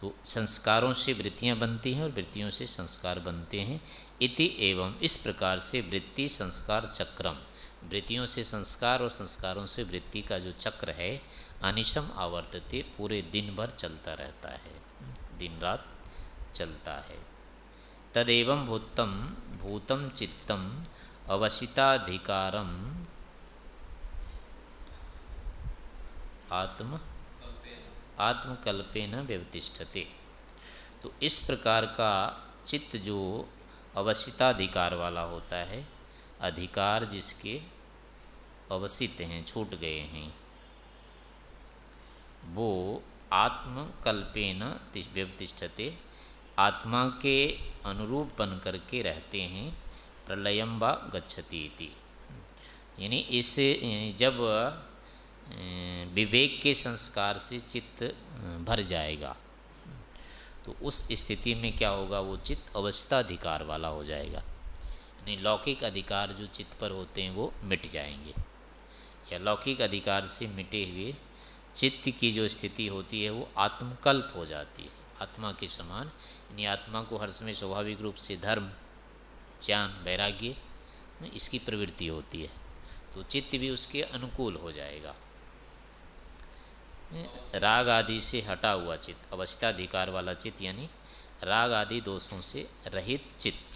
तो संस्कारों से वृत्तियाँ बनती हैं और वृत्तियों से संस्कार बनते हैं। इति एवं इस प्रकार से वृत्ति, संस्कार, चक्रम वृत्तियों से संस्कार और संस्कारों से वृत्ति का जो चक्र है, अनिशम आवर्तते पूरे दिन भर चलता रहता है। दिन रात चलता है। तदेव भूतम भूतम चित्तम अवसिताधिकारम आत्म, आत्मकल्पेन व्यवतिष्ठते। तो इस प्रकार का चित्त जो अवसिताधिकार वाला होता है अधिकार जिसके अवसित हैं, छूट गए हैं, वो आत्मकल्पेन व्यवतिष्ठते, आत्मा के अनुरूप बन करके रहते हैं प्रलयम व गच्छति इति। यानी इससे जब विवेक के संस्कार से चित्त भर जाएगा तो उस स्थिति में क्या होगा, वो चित्त अवस्थाधिकार वाला हो जाएगा। यानी लौकिक अधिकार जो चित्त पर होते हैं वो मिट जाएँगे। या लौकिक अधिकार से मिटे हुए चित्त की जो स्थिति होती है वो आत्मकल्प हो जाती है। आत्मा के समान, यानी आत्मा को हर समय स्वाभाविक रूप से धर्म, ज्ञान, वैराग्य इसकी प्रवृत्ति होती है। तो चित्त भी उसके अनुकूल हो जाएगा। राग आदि से हटा हुआ चित्त, अवस्थाधिकार वाला चित्त, यानी राग आदि दोषों से रहित चित्त।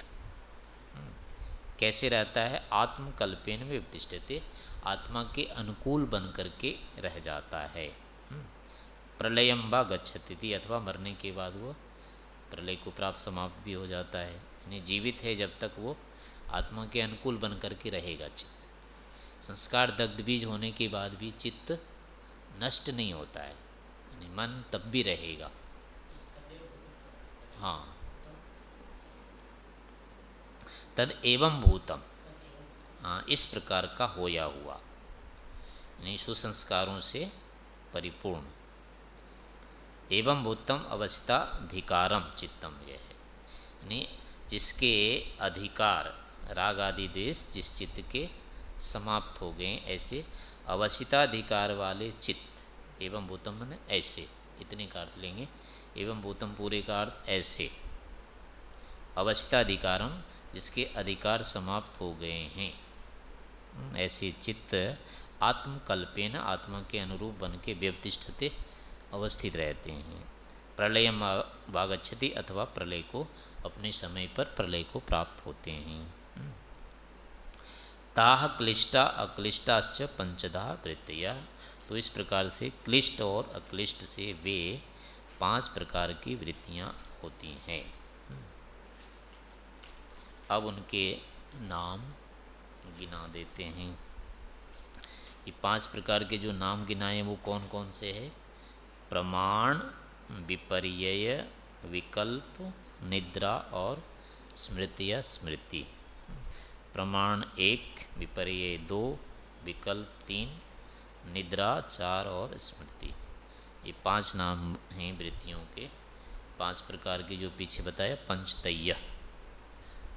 कैसे रहता है? आत्मकल्पेन में उपदिष्टते आत्मा के अनुकूल बन करके रह जाता है। हम्म। प्रलयम व गच्छति अथवा मरने के बाद वो प्रलय को प्राप्त समाप्त भी हो जाता है। यानी जीवित है जब तक वो आत्मा के अनुकूल बन करके रहेगा चित्त। संस्कार दग्ध बीज होने के बाद भी चित्त नष्ट नहीं होता है। यानी मन तब भी रहेगा। हाँ। तद एवं भूतम। हाँ इस प्रकार का होया हुआ। यानी सुसंस्कारों से परिपूर्ण। एवं भूतम अवस्था अधिकारम चित्तम यह है। यानी जिसके अधिकार राग आदि देश जिस चित्त के समाप्त हो गए, ऐसे अवसिताधिकार वाले चित्त, एवं भूतम मन ऐसे, इतने का अर्थ लेंगे। एवं भूतम पूरे का अर्थ ऐसे। अवस्थाधिकारम जिसके अधिकार समाप्त हो गए हैं। ऐसे चित्त आत्मकल्पेन आत्मा के अनुरूप बन के व्यवतिष्ठते अवस्थित रहते हैं। प्रलय वागछति अथवा प्रलय को अपने समय पर प्रलय को प्राप्त होते हैं। ताह क्लिष्टा अक्लिष्टाश्च पंचदा वृत्तिया तो इस प्रकार से क्लिष्ट और अक्लिष्ट से वे पाँच प्रकार की वृत्तियाँ होती हैं। अब उनके नाम गिना देते हैं। ये पाँच प्रकार के जो नाम गिनाए हैं, वो कौन कौन से है? प्रमाण विपर्य विकल्प, निद्रा और स्मृति या स्मृति। प्रमाण एक विपर्य दो, विकल्प तीन, निद्रा चार और स्मृति। ये पाँच नाम हैं वृत्तियों के। पाँच प्रकार के जो पीछे बताया, पंचतय्य।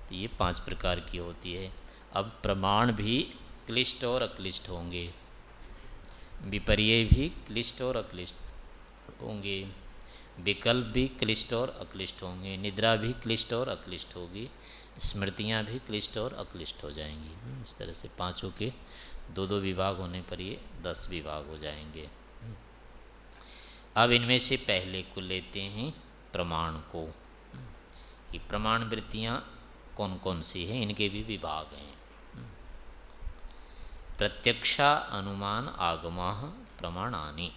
तो ये पाँच प्रकार की होती है। अब प्रमाण भी क्लिष्ट और अक्लिष्ट होंगे। विपर्य भी क्लिष्ट और अक्लिष्ट होंगे। विकल्प भी क्लिष्ट और अक्लिष्ट होंगे। निद्रा भी क्लिष्ट और अक्लिष्ट होगी। स्मृतियाँ भी क्लिष्ट और अक्लिष्ट हो जाएँगी। हम्म, इस तरह से पाँचों के दो दो विभाग होने पर ये दस विभाग हो जाएँगे। अब इनमें से पहले को लेते हैं प्रमाण को। हम्म। ये प्रमाण वृत्तियाँ कौन कौन सी हैं? इनके भी विभाग हैं। प्रत्यक्षा अनुमान आगमा प्रमाणानी।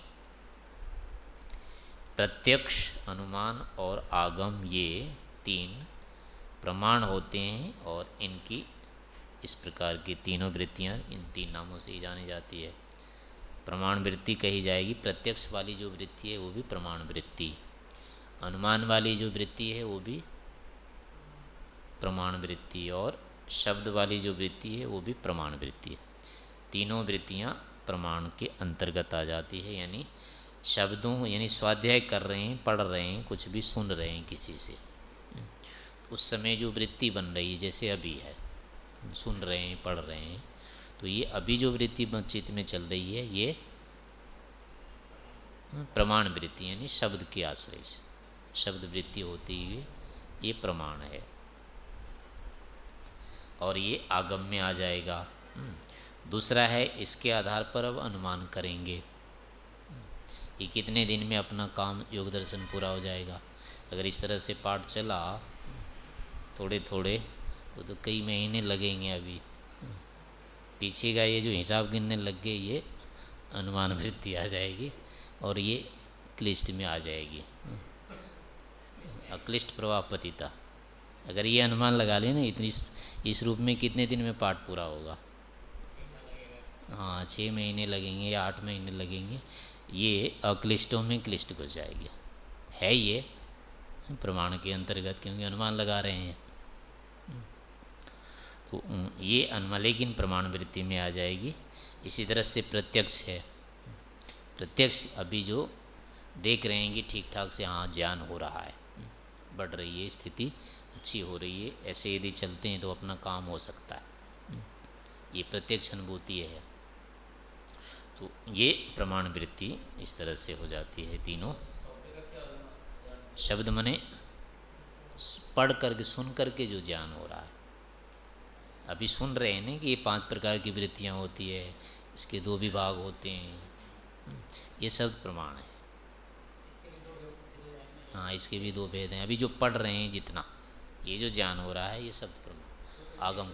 प्रत्यक्ष अनुमान और आगम ये तीन प्रमाण होते हैं और इनकी इस प्रकार की तीनों वृत्तियाँ इन तीन नामों से ही जानी जाती है। प्रमाण वृत्ति कही जाएगी, प्रत्यक्ष वाली जो वृत्ति है वो भी प्रमाण वृत्ति। अनुमान वाली जो वृत्ति है वो भी प्रमाण वृत्ति और शब्द वाली जो वृत्ति है, वो भी प्रमाण वृत्ति है। तीनों वृत्तियाँ प्रमाण के अंतर्गत आ जाती है, यानी शब्दों यानी स्वाध्याय कर रहे हैं, पढ़ रहे हैं, कुछ भी सुन रहे हैं किसी से। उस समय जो वृत्ति बन रही है, जैसे अभी है, सुन रहे हैं, पढ़ रहे हैं तो ये अभी जो वृत्ति चित्त में चल रही है, ये प्रमाण वृत्ति, यानी शब्द के आश्रय से, शब्द वृत्ति होती है ये प्रमाण है। और ये आगम में आ जाएगा। दूसरा है, इसके आधार पर अब अनुमान करेंगे। कि कितने दिन में अपना काम, योग दर्शन पूरा हो जाएगा? अगर इस तरह से पाठ चला थोड़े थोड़े वो तो कई महीने लगेंगे अभी। पीछे का ये जो हिसाब गिनने लग गए, ये अनुमान वृत्ति आ जाएगी और ये क्लिष्ट में आ जाएगी। अक्लिष्ट प्रभाव पतिता। अगर ये अनुमान लगा लें ना, इतनी इस रूप में कितने दिन में पाठ पूरा होगा? हाँ छः महीने लगेंगे या आठ महीने लगेंगे। ये अक्लिष्टों में क्लिष्ट घुस जाएगी। है ये? प्रमाण के अंतर्गत क्योंकि अनुमान लगा रहे हैं। तो ये अनुमान, लेकिन प्रमाण वृत्ति में आ जाएगी। इसी तरह से प्रत्यक्ष है। प्रत्यक्ष अभी जो देख रहे हैं कि ठीक ठाक से हाँ ज्ञान हो रहा है। बढ़ रही है स्थिति। अच्छी हो रही है, ऐसे यदि चलते हैं तो अपना काम हो सकता है। ये प्रत्यक्ष अनुभूति है। तो ये प्रमाण वृत्ति इस तरह से हो जाती है तीनों। शब्द मने पढ़ करके, सुन करके जो ज्ञान हो रहा है। अभी सुन रहे हैं ना कि ये पाँच प्रकार की वृत्तियाँ होती है, इसके दो विभाग होते हैं। ये सब प्रमाण है। हाँ इसके भी दो भेद हैं। अभी जो पढ़ रहे हैं, जितना ये जो ज्ञान हो रहा है, ये सब आगम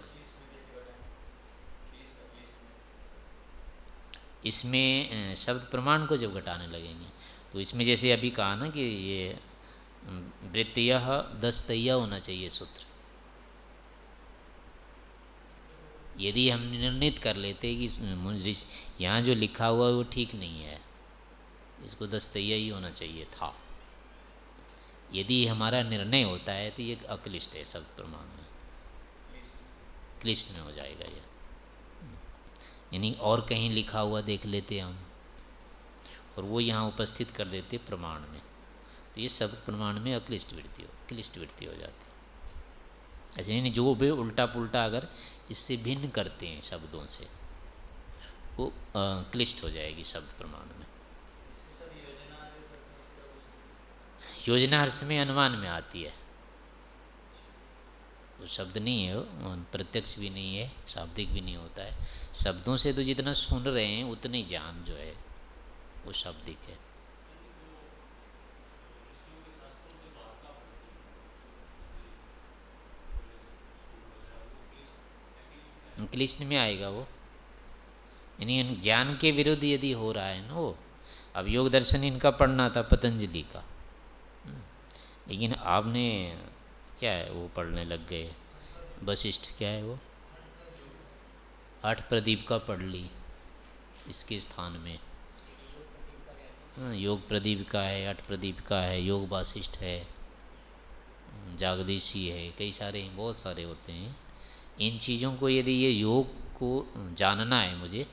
इसमें शब्द प्रमाण को जब घटाने लगेंगे तो इसमें जैसे अभी कहा ना कि ये वृत्तिय दस्तैया होना चाहिए सूत्र। यदि हम निर्णित कर लेते कि यहाँ जो लिखा हुआ है वो ठीक नहीं है, इसको दस्तैया ही होना चाहिए था। यदि हमारा निर्णय होता है तो ये अक्लिष्ट है शब्द प्रमाण में क्लिष्ट में हो जाएगा ये। यानी और कहीं लिखा हुआ देख लेते हम, और वो यहाँ उपस्थित कर देते प्रमाण में। तो ये शब्द प्रमाण में अक्लिष्ट वृत्ति हो, क्लिष्ट वृत्ति हो जाती। अच्छा यानी जो भी उल्टा पुल्टा अगर इससे भिन्न करते हैं शब्दों से, वो क्लिष्ट हो जाएगी शब्द प्रमाण में योजना हर समय अनुमान में आती है। वो शब्द नहीं है प्रत्यक्ष भी नहीं है, शाब्दिक भी नहीं होता है। शब्दों से तो जितना सुन रहे हैं, उतने ज्ञान जो है, वो शाब्दिक है। क्लिष्ट में आएगा वो। यानी ज्ञान के विरुद्ध यदि हो रहा है ना वो, अब योग दर्शन इनका पढ़ना था, पतंजलि का। लेकिन आपने क्या है, वो पढ़ने लग गए? वशिष्ठ क्या है वो? आठ प्रदीप का पढ़ ली इसके स्थान में। हाँ योग प्रदीप का है, आठ प्रदीप का है, योग वाशिष्ठ है, जागदीशी है, कई सारे, बहुत सारे होते हैं। इन चीज़ों को यदि ये योग को जानना है मुझे,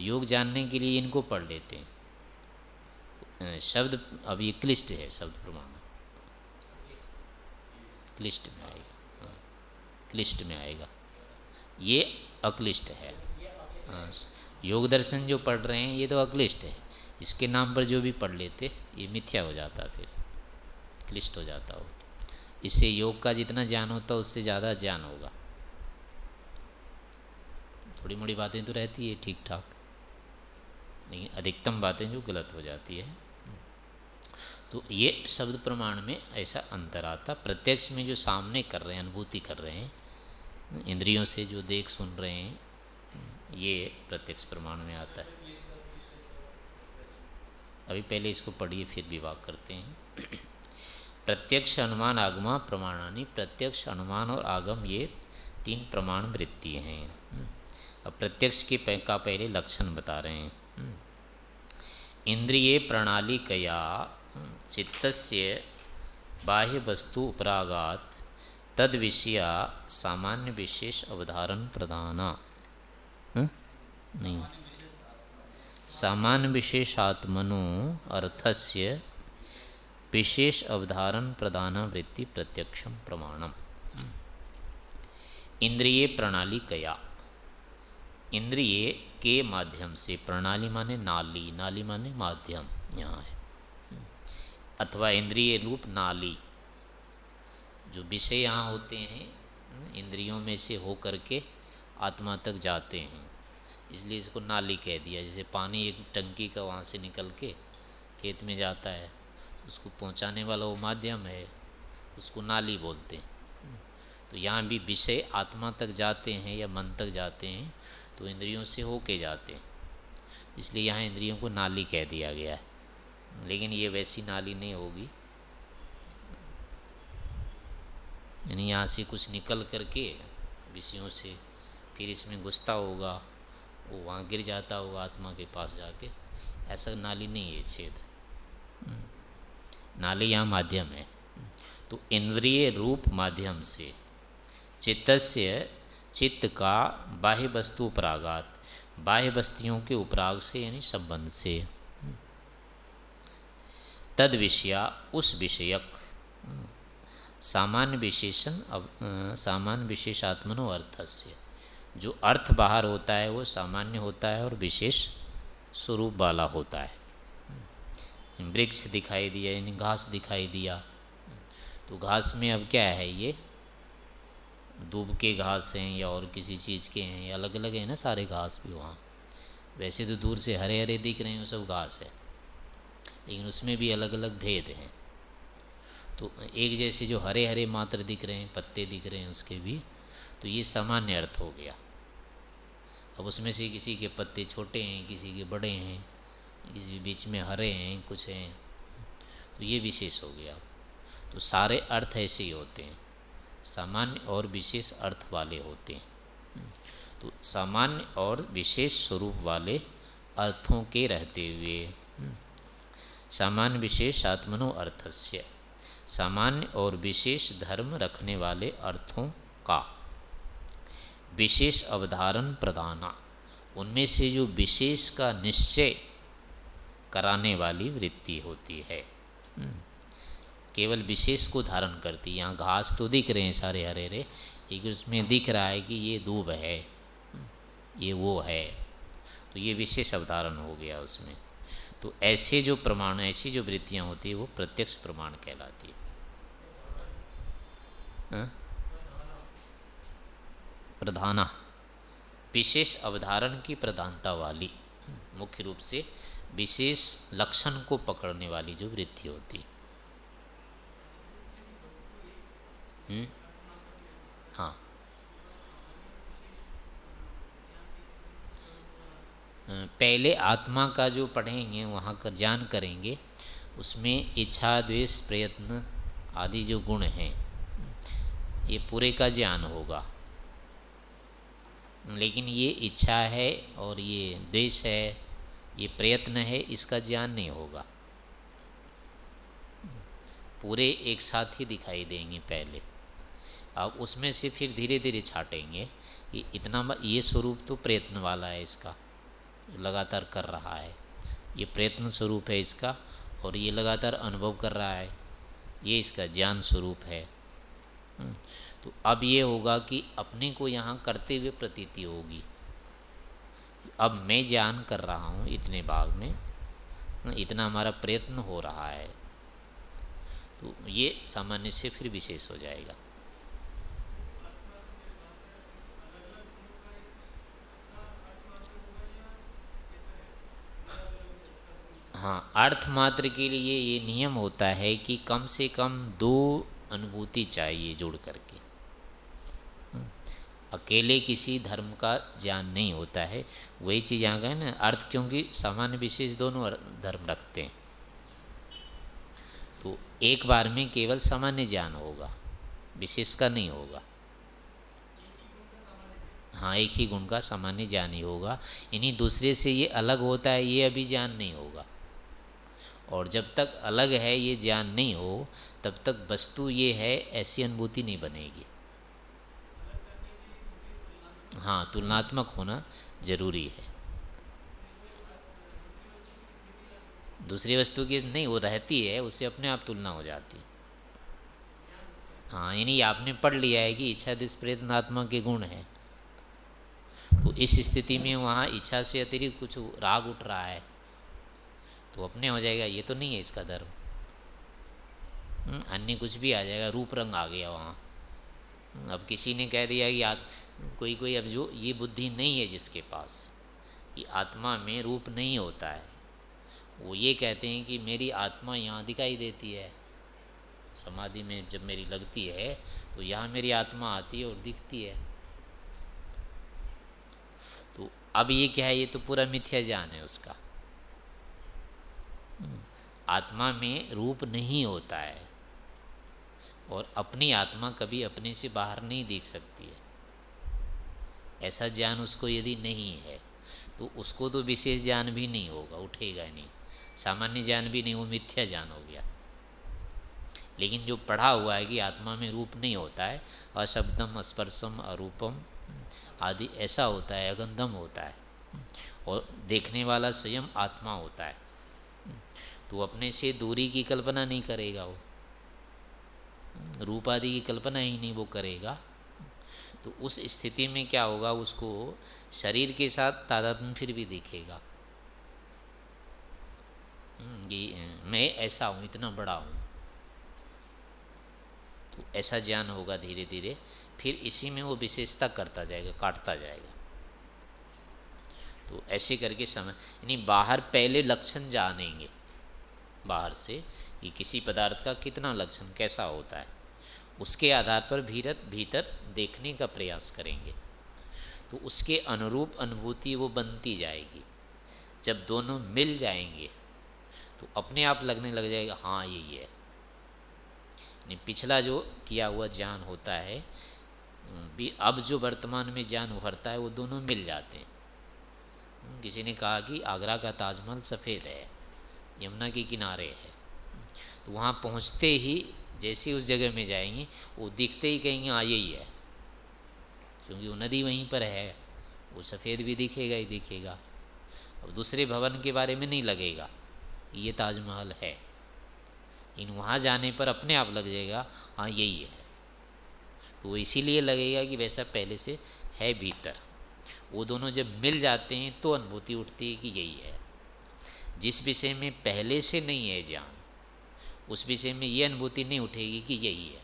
योग जानने के लिए इनको पढ़ लेते हैं। शब्द ये क्लिष्ट है, शब्द प्रमाण। क्लिष्ट में आएगा। हाँ क्लिष्ट में आएगा। ये अक्लिष्ट है। हाँ योग दर्शन जो पढ़ रहे हैं, ये तो अक्लिष्ट है। इसके नाम पर जो भी पढ़ लेते, ये मिथ्या हो जाता फिर। क्लिष्ट हो जाता हो इससे योग का जितना ज्ञान होता, उससे ज़्यादा ज्ञान होगा। थोड़ी मोड़ी बातें तो रहती है ठीक ठाक लेकिन अधिकतम बातें जो गलत हो जाती है तो ये शब्द प्रमाण में ऐसा अंतर आता प्रत्यक्ष में जो सामने कर रहे हैं, अनुभूति कर रहे हैं, इंद्रियों से जो देख सुन रहे हैं, ये प्रत्यक्ष प्रमाण में आता है। अभी पहले इसको पढ़िए, फिर विवाह करते हैं। प्रत्यक्ष अनुमान आगमा प्रमाणानी, प्रत्यक्ष अनुमान और आगम ये तीन प्रमाण वृत्ति हैं। अब प्रत्यक्ष के का पहले लक्षण बता रहे हैं। इंद्रिय प्रणाली कया चित्तस्य बाह्य वस्तु उपरागात तद विषया सामान्य विशेष अवधारण प्रदाना। नहीं। सामान्य विशेषात्मनो अर्थस्य विशेष अवधारण प्रदान वृत्ति प्रत्यक्षम प्रमाणम इंद्रिय प्रणाली कया। इंद्रिय के माध्यम से, प्रणाली माने नाली नाली माने माध्यम, यहाँ है। अथवा इंद्रिय रूप नाली, जो विषय यहाँ होते हैं, इंद्रियों में से हो कर के आत्मा तक जाते हैं। इसलिए इसको नाली कह दिया। जैसे पानी एक टंकी का वहाँ से निकल के खेत में जाता है, उसको पहुँचाने वाला वो माध्यम है, उसको नाली बोलते हैं। तो यहाँ भी विषय आत्मा तक जाते हैं या मन तक जाते हैं तो इंद्रियों से होके जाते हैं। इसलिए यहाँ इंद्रियों को नाली कह दिया गया है। लेकिन ये वैसी नाली नहीं होगी। यानी यहाँ से कुछ निकल करके विषयों से फिर इसमें घुसता होगा, वो वहाँ गिर जाता होगा आत्मा के पास जाके। ऐसा नाली नहीं है छेद। नाली यहाँ माध्यम है। तो इंद्रिय रूप माध्यम से चित्तस्य चित्त का बाह्य वस्तु उपरागात, बाह्य वस्तुओं के उपराग से यानी संबंध से। तद विषया उस विषयक। सामान्य विशेषण सामान्य विशेषात्मनो अर्थस्य। जो अर्थ बाहर होता है, वो सामान्य होता है और विशेष स्वरूप वाला होता है। वृक्ष दिखाई दिया, यानी घास दिखाई दिया। तो घास में अब क्या है ये? दूब के घास हैं या और किसी चीज़ के हैं, या अलग अलग हैं ना सारे घास भी वहाँ। वैसे तो दूर से हरे हरे दिख रहे हैं, वो सब घास है। लेकिन उसमें भी अलग अलग भेद हैं। तो एक जैसे जो हरे हरे मात्र दिख रहे हैं, पत्ते दिख रहे हैं उसके भी तो ये सामान्य अर्थ हो गया। अब उसमें से किसी के पत्ते छोटे हैं, किसी के बड़े हैं, किसी बीच में हरे हैं, कुछ हैं तो ये विशेष हो गया। तो सारे अर्थ ऐसे ही होते हैं। सामान्य और विशेष अर्थ वाले होते हैं। तो सामान्य और विशेष स्वरूप वाले अर्थों के रहते हुए सामान्य विशेष आत्मनो अर्थस्य। सामान्य और विशेष धर्म रखने वाले अर्थों का। विशेष अवधारण प्रदाना। उनमें से जो विशेष का निश्चय कराने वाली वृत्ति होती है। हम्म। केवल विशेष को धारण करती यहाँ घास तो दिख रहे हैं सारे हरे हरे लेकिन उसमें दिख रहा है कि ये दूब है। ये वो है। तो ये विशेष अवधारण हो गया उसमें। तो ऐसे जो प्रमाण, ऐसी जो वृत्तियाँ होती है, वो प्रत्यक्ष प्रमाण कहलाती है। हाँ? प्रधाना। विशेष अवधारण की प्रधानता वाली, मुख्य रूप से विशेष लक्षण को पकड़ने वाली जो वृत्ति होती। हम्म? पहले आत्मा का जो पढ़ेंगे, वहाँ का ज्ञान करेंगे, उसमें इच्छा, द्वेष, प्रयत्न आदि जो गुण हैं, ये पूरे का ज्ञान होगा। लेकिन ये इच्छा है और ये द्वेष है, ये प्रयत्न है, इसका ज्ञान नहीं होगा। पूरे एक साथ ही दिखाई देंगे पहले। अब उसमें से फिर धीरे धीरे छाटेंगे। कि इतना ये स्वरूप तो प्रयत्न वाला है इसका। लगातार कर रहा है। ये प्रयत्न स्वरूप है इसका और ये लगातार अनुभव कर रहा है। ये इसका ज्ञान स्वरूप है। हम्म, तो अब ये होगा कि अपने को यहाँ करते हुए प्रतीति होगी। अब मैं ज्ञान कर रहा हूँ इतने भाग में इतना हमारा प्रयत्न हो रहा है। तो ये सामान्य से फिर विशेष हो जाएगा। हाँ अर्थ मात्र के लिए ये नियम होता है कि कम से कम दो अनुभूति चाहिए जुड़ करके। हम्म, अकेले किसी धर्म का ज्ञान नहीं होता है। वही चीज़ आ गए ना अर्थ क्योंकि सामान्य विशेष दोनों धर्म रखते हैं। तो एक बार में केवल सामान्य ज्ञान होगा विशेष का नहीं होगा। हाँ एक ही गुण का सामान्य ज्ञान ही होगा। इन्हीं दूसरे से ये अलग होता है ये अभी ज्ञान नहीं होगा। और जब तक अलग है ये ज्ञान नहीं हो, तब तक वस्तु ये है, ऐसी अनुभूति नहीं बनेगी। हाँ तुलनात्मक होना ज़रूरी है। दूसरी वस्तु की नहीं, वो रहती है उससे अपने आप तुलना हो जाती। है हाँ यानी आपने पढ़ लिया है कि इच्छा दुष्प्रेतनात्मा के गुण है। तो इस स्थिति में वहाँ इच्छा से अतिरिक्त कुछ राग उठ रहा है। तो अपने हो जाएगा ये तो नहीं है इसका धर्म। हम्म, अन्य कुछ भी आ जाएगा रूप रंग आ गया वहाँ। हम्म, अब किसी ने कह दिया कि आत, कोई कोई अब जो ये बुद्धि नहीं है जिसके पास कि आत्मा में रूप नहीं होता है। वो ये कहते हैं कि मेरी आत्मा यहाँ दिखाई देती है। समाधि में जब मेरी लगती है तो यहाँ मेरी आत्मा आती है और दिखती है। तो अब ये क्या है? ये तो पूरा मिथ्या ज्ञान है उसका। आत्मा में रूप नहीं होता है। और अपनी आत्मा कभी अपने से बाहर नहीं देख सकती है। ऐसा ज्ञान उसको यदि नहीं है तो उसको तो विशेष ज्ञान भी नहीं होगा, उठेगा नहीं। सामान्य ज्ञान भी नहीं, वो मिथ्या ज्ञान हो गया। लेकिन जो पढ़ा हुआ है कि आत्मा में रूप नहीं होता है, अशब्दम, स्पर्शम, अरूपम, आदि ऐसा होता है, अगंधम होता है। और देखने वाला स्वयं आत्मा होता है। तो अपने से दूरी की कल्पना नहीं करेगा वो। रूप आदि की कल्पना ही नहीं वो करेगा। तो उस स्थिति में क्या होगा उसको शरीर के साथ तादात्म फिर भी दिखेगा। हम्म, मैं ऐसा हूँ इतना बड़ा हूँ। तो ऐसा ज्ञान होगा धीरे धीरे फिर इसी में वो विशेषता करता जाएगा काटता जाएगा। तो ऐसे करके समय यानी बाहर पहले लक्षण जानेंगे। बाहर से कि किसी पदार्थ का कितना लक्षण कैसा होता है। उसके आधार पर भीरत भीतर देखने का प्रयास करेंगे। तो उसके अनुरूप अनुभूति वो बनती जाएगी। जब दोनों मिल जाएँगे तो अपने आप लगने लग जाएगा हाँ यही है। नहीं, पिछला जो किया हुआ ज्ञान होता है, भी अब जो वर्तमान में ज्ञान उभरता है, वो दोनों मिल जाते हैं। किसी ने कहा कि आगरा का ताजमहल सफ़ेद है। यमुना के किनारे है। तो वहाँ पहुँचते ही जैसे उस जगह में जाएँगे, वो दिखते ही कहेंगे हाँ यही है। क्योंकि वो नदी वहीं पर है, वो सफ़ेद भी दिखेगा, ही दिखेगा। अब दूसरे भवन के बारे में नहीं लगेगा, ये ताजमहल है। इन वहाँ जाने पर अपने आप लग जाएगा हाँ यही है। तो वो इसीलिए लगेगा कि वैसा पहले से है भीतर। वो दोनों जब मिल जाते हैं तो अनुभूति उठती है कि यही है। जिस विषय में पहले से नहीं है ज्ञान उस विषय में ये अनुभूति नहीं उठेगी कि यही है।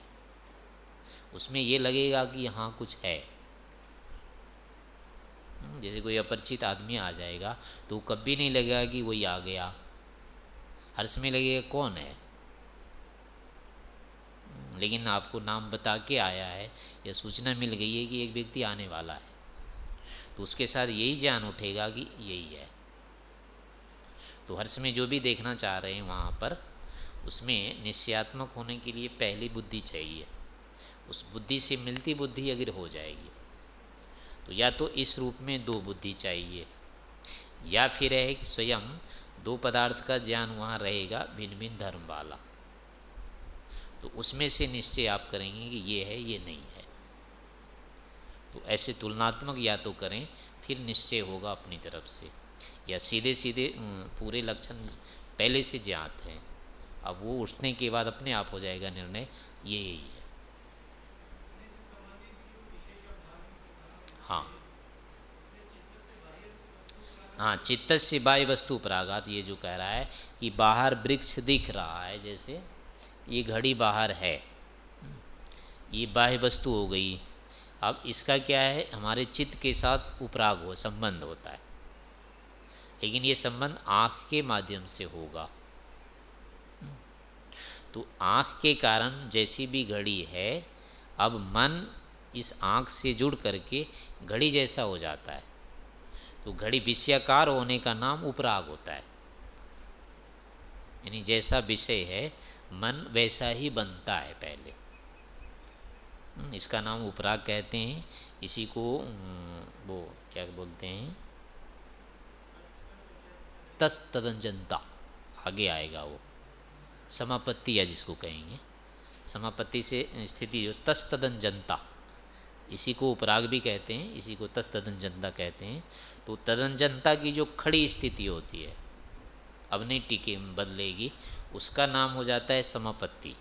उसमें ये लगेगा कि यहाँ कुछ है। हम्म, जैसे कोई अपरिचित आदमी आ जाएगा तो कभी नहीं लगेगा कि वही आ गया। हर समय लगेगा कौन है? हम्म, लेकिन आपको नाम बता के आया है या सूचना मिल गई है कि एक व्यक्ति आने वाला है तो उसके साथ यही ज्ञान उठेगा कि यही है। तो हर्ष में जो भी देखना चाह रहे हैं वहाँ पर, उसमें निश्चयात्मक होने के लिए पहली बुद्धि चाहिए। उस बुद्धि से मिलती बुद्धि अगर हो जाएगी तो या तो इस रूप में दो बुद्धि चाहिए, या फिर है कि स्वयं दो पदार्थ का ज्ञान वहाँ रहेगा भिन्न भिन्न धर्म वाला। तो उसमें से निश्चय आप करेंगे कि ये है, ये नहीं है। तो ऐसे तुलनात्मक या तो करें, फिर निश्चय होगा अपनी तरफ़ से। या सीधे सीधे पूरे लक्षण पहले से ज्ञात हैं। अब वो उठने के बाद अपने आप हो जाएगा निर्णय ये यही है। हाँ। हाँ चित्त से बाह्य वस्तु प्रागात ये जो कह रहा है कि बाहर वृक्ष दिख रहा है, जैसे ये घड़ी बाहर है। ये बाह्य वस्तु हो गई। अब इसका क्या है? हमारे चित्त के साथ उपराग हो, संबंध होता है। लेकिन ये संबंध आँख के माध्यम से होगा। तो आँख के कारण जैसी भी घड़ी है अब मन इस आँख से जुड़ करके घड़ी जैसा हो जाता है। तो घड़ी विषयाकार होने का नाम उपराग होता है। यानी जैसा विषय है मन वैसा ही बनता है पहले। हम्म, इसका नाम उपराग कहते हैं। इसी को वो क्या बोलते हैं? तस तदंजनता आगे आएगा वो। समापत्ति या जिसको कहेंगे। समापत्ति से स्थिति जो तस तदंजनता इसी को उपराग भी कहते हैं, इसी को तस तदंजनता कहते हैं। तो तदंजनता की जो खड़ी स्थिति होती है, अब नहीं टिके बदलेगी, उसका नाम हो जाता है समापत्ति।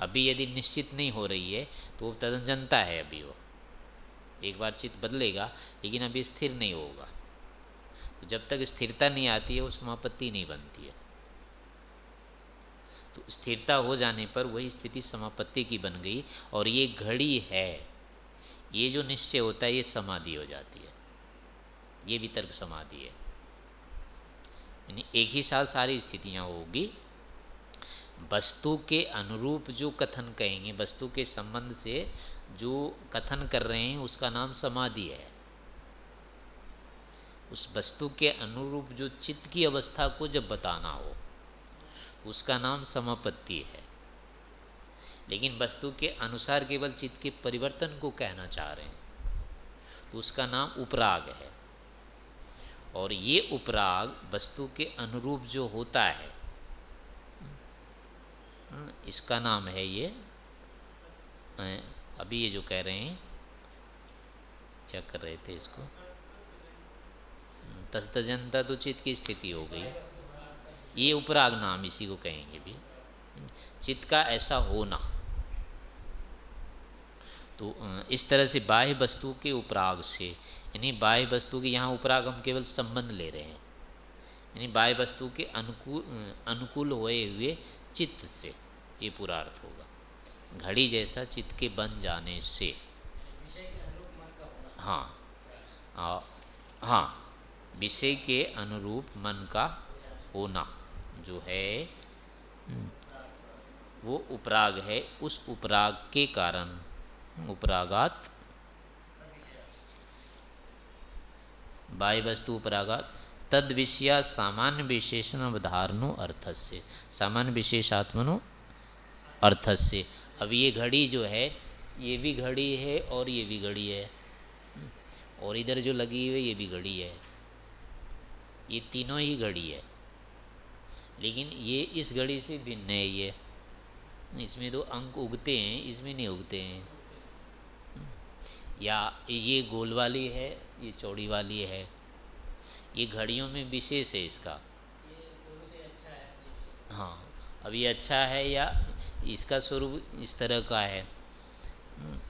अभी यदि निश्चित नहीं हो रही है तो वो तदंजनता है अभी वो। एक बार चित्त बदलेगा, लेकिन अभी स्थिर नहीं होगा। जब तक स्थिरता नहीं आती है, वो समापत्ति नहीं बनती है। तो स्थिरता हो जाने पर वही स्थिति समापत्ति की बन गई और ये घड़ी है। ये जो निश्चय होता है, ये समाधि हो जाती है। ये भी तर्क समाधि है। यानी एक ही साथ सारी स्थितियाँ होगी। वस्तु के अनुरूप जो कथन कहेंगे, वस्तु के संबंध से जो कथन कर रहे हैं, उसका नाम समाधि है। उस वस्तु के अनुरूप जो चित्त की अवस्था को जब बताना हो, उसका नाम समापत्ति है। लेकिन वस्तु के अनुसार केवल चित्त के परिवर्तन को कहना चाह रहे हैं तो उसका नाम उपराग है। और ये उपराग वस्तु के अनुरूप जो होता है इसका नाम है ये अभी ये जो कह रहे हैं, क्या कर रहे थे इसको? तस्तजनता तो चित्त की स्थिति हो गई। ये उपराग नाम इसी को कहेंगे भी। चित्त का ऐसा होना। तो इस तरह से बाह्य वस्तु के उपराग से यानी बाह्य वस्तु के यहाँ उपराग हम केवल संबंध ले रहे हैं। यानी बाह्य वस्तु के अनुकूल अनुकूल हुए हुए चित्त से ये पूरा अर्थ होगा। घड़ी जैसा चित्त के बन जाने से। हाँ। आ, हाँ। विषय के अनुरूप मन का होना जो है, वो उपराग है उस उपराग के कारण। उपरागात बाह्य वस्तु उपरागात तद विषया सामान्य विशेषण अवधारणो अर्थ से सामान्य विशेषात्मनो अर्थ से अब ये घड़ी जो है, ये भी घड़ी है और ये भी घड़ी है। और इधर जो लगी हुई है, ये भी घड़ी है। ये तीनों ही घड़ी है। लेकिन ये इस घड़ी से भिन्न है ये। इसमें तो अंक उगते हैं, इसमें नहीं उगते हैं। या ये गोल वाली है, ये चौड़ी वाली है। ये घड़ियों में विशेष है इसका। अच्छा है। हाँ अब ये अच्छा है या इसका स्वरूप इस तरह का है?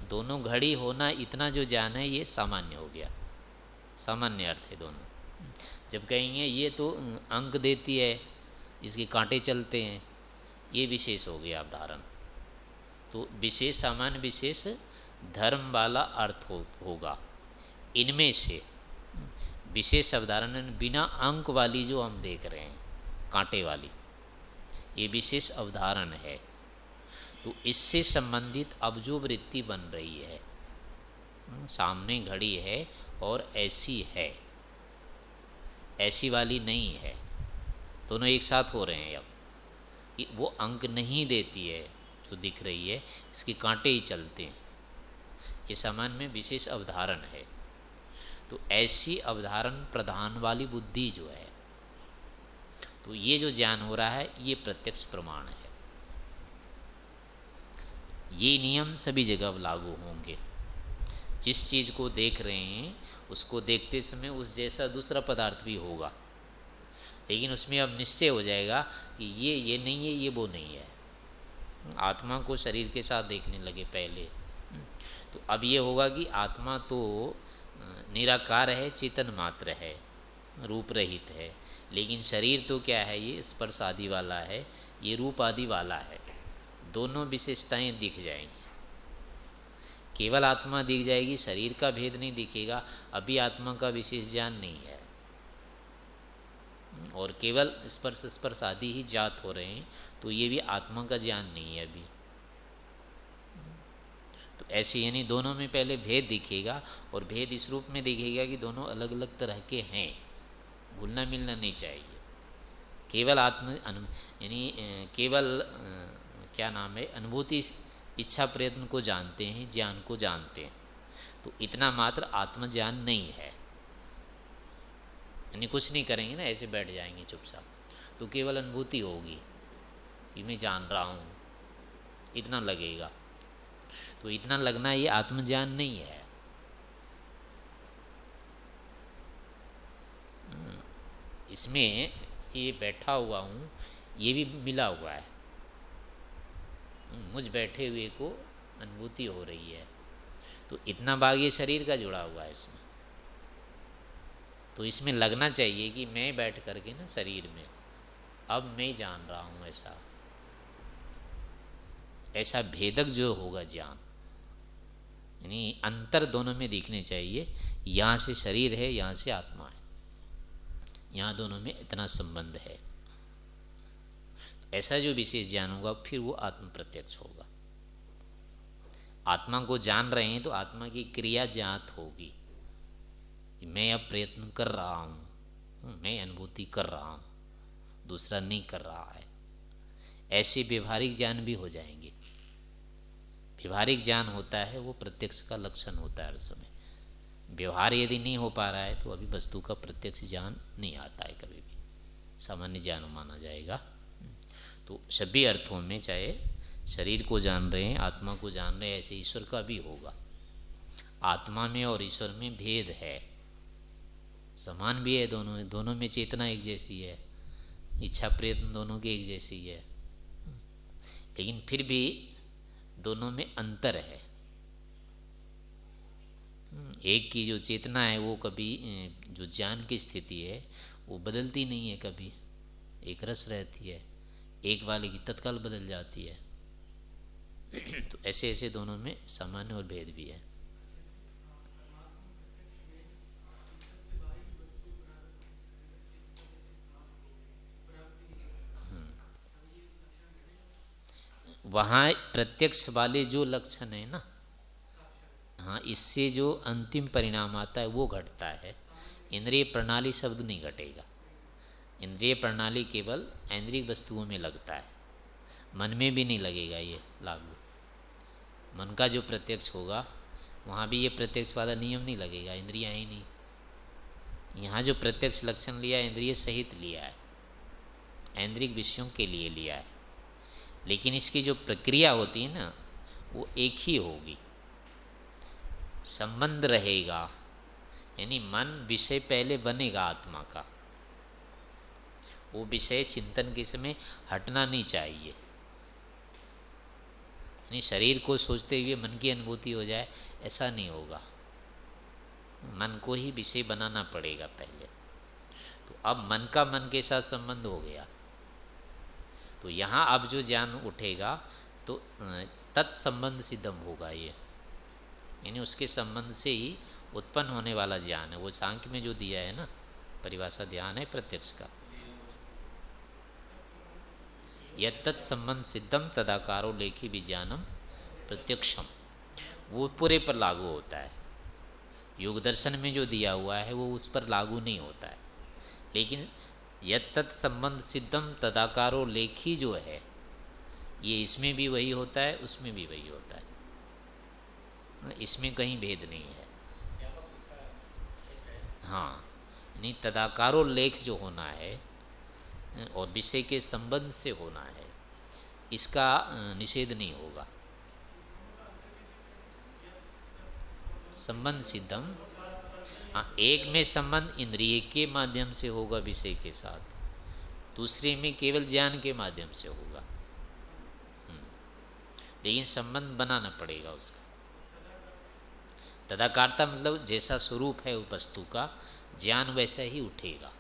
दोनों घड़ी होना इतना जो जान है, ये सामान्य हो गया। सामान्य अर्थ है दोनों। जब कहेंगे ये तो अंक देती है इसके कांटे चलते हैं। ये विशेष हो गया अवधारण तो विशेष सामान्य विशेष धर्म वाला अर्थ हो, होगा। इनमें से विशेष अवधारण बिना अंक वाली जो हम देख रहे हैं कांटे वाली ये विशेष अवधारण है। तो इससे संबंधित अब जो वृत्ति बन रही है सामने घड़ी है और ऐसी है। ऐसी वाली नहीं है। दोनों एक साथ हो रहे हैं अब। वो अंक नहीं देती है जो दिख रही है, इसके कांटे ही चलते हैं। ये सामान्य में विशेष अवधारण है। तो ऐसी अवधारण प्रधान वाली बुद्धि जो है तो ये जो ज्ञान हो रहा है, ये प्रत्यक्ष प्रमाण है। ये नियम सभी जगह लागू होंगे। जिस चीज़ को देख रहे हैं उसको देखते समय उस जैसा दूसरा पदार्थ भी होगा। लेकिन उसमें अब निश्चय हो जाएगा कि ये ये नहीं है, ये वो नहीं है। आत्मा को शरीर के साथ देखने लगे पहले। तो अब ये होगा कि आत्मा तो निराकार है, चेतन मात्र है, रूप रहित है। लेकिन शरीर तो क्या है, ये स्पर्श आदि वाला है, ये रूप आदि वाला है। दोनों विशेषताएँ दिख जाएँगी। केवल आत्मा दिख जाएगी, शरीर का भेद नहीं दिखेगा, अभी आत्मा का विशेष ज्ञान नहीं है। और केवल स्पर्श स्पर्श आदि ही जात हो रहे हैं तो ये भी आत्मा का ज्ञान नहीं है अभी। तो ऐसे यानी दोनों में पहले भेद दिखेगा, और भेद इस रूप में दिखेगा कि दोनों अलग अलग तरह के हैं। घुलना मिलना नहीं चाहिए। केवल आत्म यानी केवल क्या नाम है, अनुभूति इच्छा प्रयत्न को जानते हैं ज्ञान को जानते हैं। तो इतना मात्र आत्मज्ञान नहीं है। यानी कुछ नहीं करेंगे ना ऐसे बैठ जाएँगे चुपचाप। तो केवल अनुभूति होगी कि मैं जान रहा हूँ इतना लगेगा। तो इतना लगना ये आत्मज्ञान नहीं है। हम्म, इसमें ये बैठा हुआ हूँ ये भी मिला हुआ है। मुझ बैठे हुए को अनुभूति हो रही है। तो इतना भाग ये शरीर का जुड़ा हुआ है इसमें। तो इसमें लगना चाहिए कि मैं बैठ करके ना शरीर में, अब मैं जान रहा हूँ ऐसा। ऐसा भेदक जो होगा ज्ञान, यानी अंतर दोनों में दिखने चाहिए, यहाँ से शरीर है, यहाँ से आत्मा है। यहाँ दोनों में इतना संबंध है। ऐसा जो विशेष ज्ञान होगा, फिर वो आत्म प्रत्यक्ष होगा। आत्मा को जान रहे हैं तो आत्मा की क्रिया ज्ञात होगी। मैं अब प्रयत्न कर रहा हूँ मैं अनुभूति कर रहा हूँ, दूसरा नहीं कर रहा है। ऐसे व्यवहारिक ज्ञान भी हो जाएँगे। व्यवहारिक ज्ञान होता है, वो प्रत्यक्ष का लक्षण होता है हर समय। व्यवहार यदि नहीं हो पा रहा है तो अभी वस्तु का प्रत्यक्ष ज्ञान नहीं आता है कभी भी। सामान्य ज्ञान माना जाएगा। तो सभी अर्थों में चाहे शरीर को जान रहे हैं, आत्मा को जान रहे हैं, ऐसे ईश्वर का भी होगा। आत्मा में और ईश्वर में भेद है। समान भी है दोनों दोनों में चेतना एक जैसी है, इच्छा प्रयत्न दोनों की एक जैसी है। लेकिन फिर भी दोनों में अंतर है। एक की जो चेतना है, वो कभी, जो ज्ञान की स्थिति है, वो बदलती नहीं है कभी। एक रस रहती है। एक वाले की तत्काल बदल जाती है। तो ऐसे ऐसे दोनों में सामान्य और भेद भी है। वहाँ प्रत्यक्ष वाले जो लक्षण है ना हाँ इससे जो अंतिम परिणाम आता है वो घटता है। इंद्रिय प्रणाली शब्द नहीं घटेगा। इंद्रिय प्रणाली केवल ऐन्द्रिक वस्तुओं में लगता है। मन में भी नहीं लगेगा ये लागू। मन का जो प्रत्यक्ष होगा, वहाँ भी ये प्रत्यक्ष वाला नियम नहीं लगेगा, इंद्रिया ही नहीं। यहाँ जो प्रत्यक्ष लक्षण लिया इंद्रिय सहित लिया है। इंद्रिक विषयों के लिए लिया है। लेकिन इसकी जो प्रक्रिया होती है ना, वो एक ही होगी। संबंध रहेगा, यानी मन विषय पहले बनेगा आत्मा का। वो विषय चिंतन के समय हटना नहीं चाहिए। यानी शरीर को सोचते हुए मन की अनुभूति हो जाए, ऐसा नहीं होगा। मन को ही विषय बनाना पड़ेगा पहले। तो अब मन का मन के साथ संबंध हो गया। तो यहाँ अब जो ज्ञान उठेगा तो तत्संबंध सिद्धम होगा ये। यानी उसके संबंध से ही उत्पन्न होने वाला ज्ञान है। वो सांख्य में जो दिया है ना, परिभाषा ध्यान है प्रत्यक्ष का। यह तत्संबंध सिद्धम तदाकारो लेखी विज्ञानम प्रत्यक्षम वो पूरे पर लागू होता है। योग दर्शन में जो दिया हुआ है, वो उस पर लागू नहीं होता है। लेकिन यत्त संबंध सिद्धम तदाकारो लेखी जो है, ये इसमें भी वही होता है, उसमें भी वही होता है। इसमें कहीं भेद नहीं है। हाँ नहीं, तदाकारो लेख जो होना है हम्म, और विषय के संबंध से होना है। इसका निषेध नहीं होगा। संबंध सिद्धम। हाँ एक में संबंध इंद्रिय के माध्यम से होगा विषय के साथ। दूसरे में केवल ज्ञान के माध्यम से होगा। हम्म, लेकिन संबंध बनाना पड़ेगा उसका। तदाकारता मतलब जैसा स्वरूप है वस्तु का, ज्ञान वैसा ही उठेगा।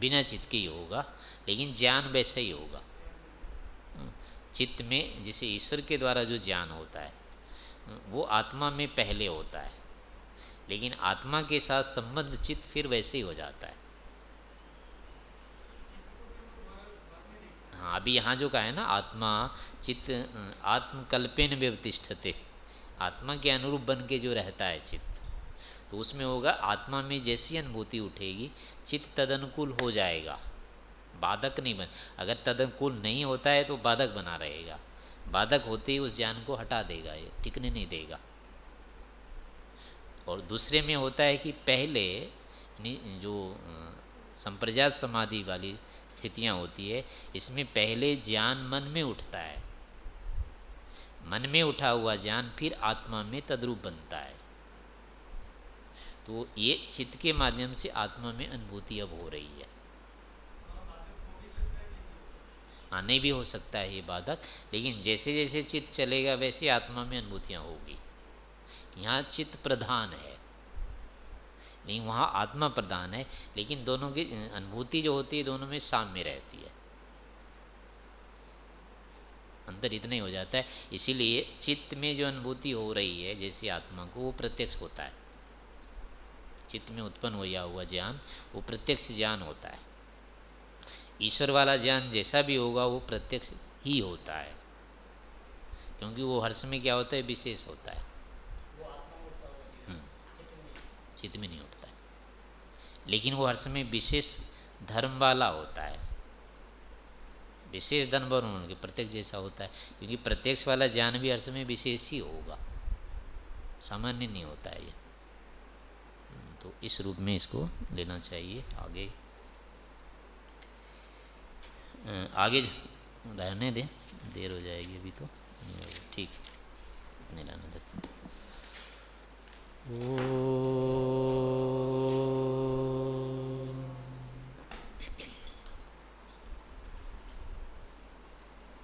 बिना चित्त के ही होगा, लेकिन ज्ञान वैसे ही होगा। हम्म। चित्त में जैसे ईश्वर के द्वारा जो ज्ञान होता है वो आत्मा में पहले होता है। लेकिन आत्मा के साथ संबंध चित्त फिर वैसे ही हो जाता है। हाँ अभी यहाँ जो कहा है ना, आत्मा, चित्त आत्मकल्पेन व्यवतिष्ठते। आत्मा के अनुरूप बन के जो रहता है चित्त। तो उसमें होगा, आत्मा में जैसी अनुभूति उठेगी, चित्त तदनुकूल हो जाएगा। बाधक नहीं बन, अगर तदनुकूल नहीं होता है तो बाधक बना रहेगा। बाधक होते ही उस ज्ञान को हटा देगा, ये टिकने नहीं देगा। और दूसरे में होता है कि पहले जो संप्रजात समाधि वाली स्थितियाँ होती है, इसमें पहले ज्ञान मन में उठता है। मन में उठा हुआ ज्ञान फिर आत्मा में तद्रूप बनता है। तो ये चित्त के माध्यम से आत्मा में अनुभूति अब हो रही है। आने भी हो सकता है ये बाधक लेकिन जैसे जैसे चित्त चलेगा, वैसे आत्मा में अनुभूतियाँ होगी। यहाँ चित्त प्रधान है नहीं वहाँ आत्मा प्रधान है, लेकिन दोनों की, अनुभूति जो होती है, दोनों में साम्य रहती है। अंतर इतना ही हो जाता है। इसीलिए चित्त में जो अनुभूति हो रही है, जैसे आत्मा को, वो प्रत्यक्ष होता है। चित्त में उत्पन्न होया हुआ ज्ञान, वो प्रत्यक्ष ज्ञान होता है। ईश्वर वाला ज्ञान जैसा भी होगा, वो प्रत्यक्ष ही होता है। क्योंकि वो हर्ष में क्या होता है? विशेष होता है। हम्म। चित्त में नहीं होता है। लेकिन वो हर्ष में विशेष धर्म वाला होता है। विशेष धर्म और उनके प्रत्यक्ष जैसा होता है। क्योंकि प्रत्यक्ष वाला ज्ञान भी हर समय विशेष ही होगा। सामान्य नहीं होता है ये। तो इस रूप में इसको लेना चाहिए आगे। आगे रहने दें, देर हो जाएगी अभी तो। ठीक नहीं रहने ओ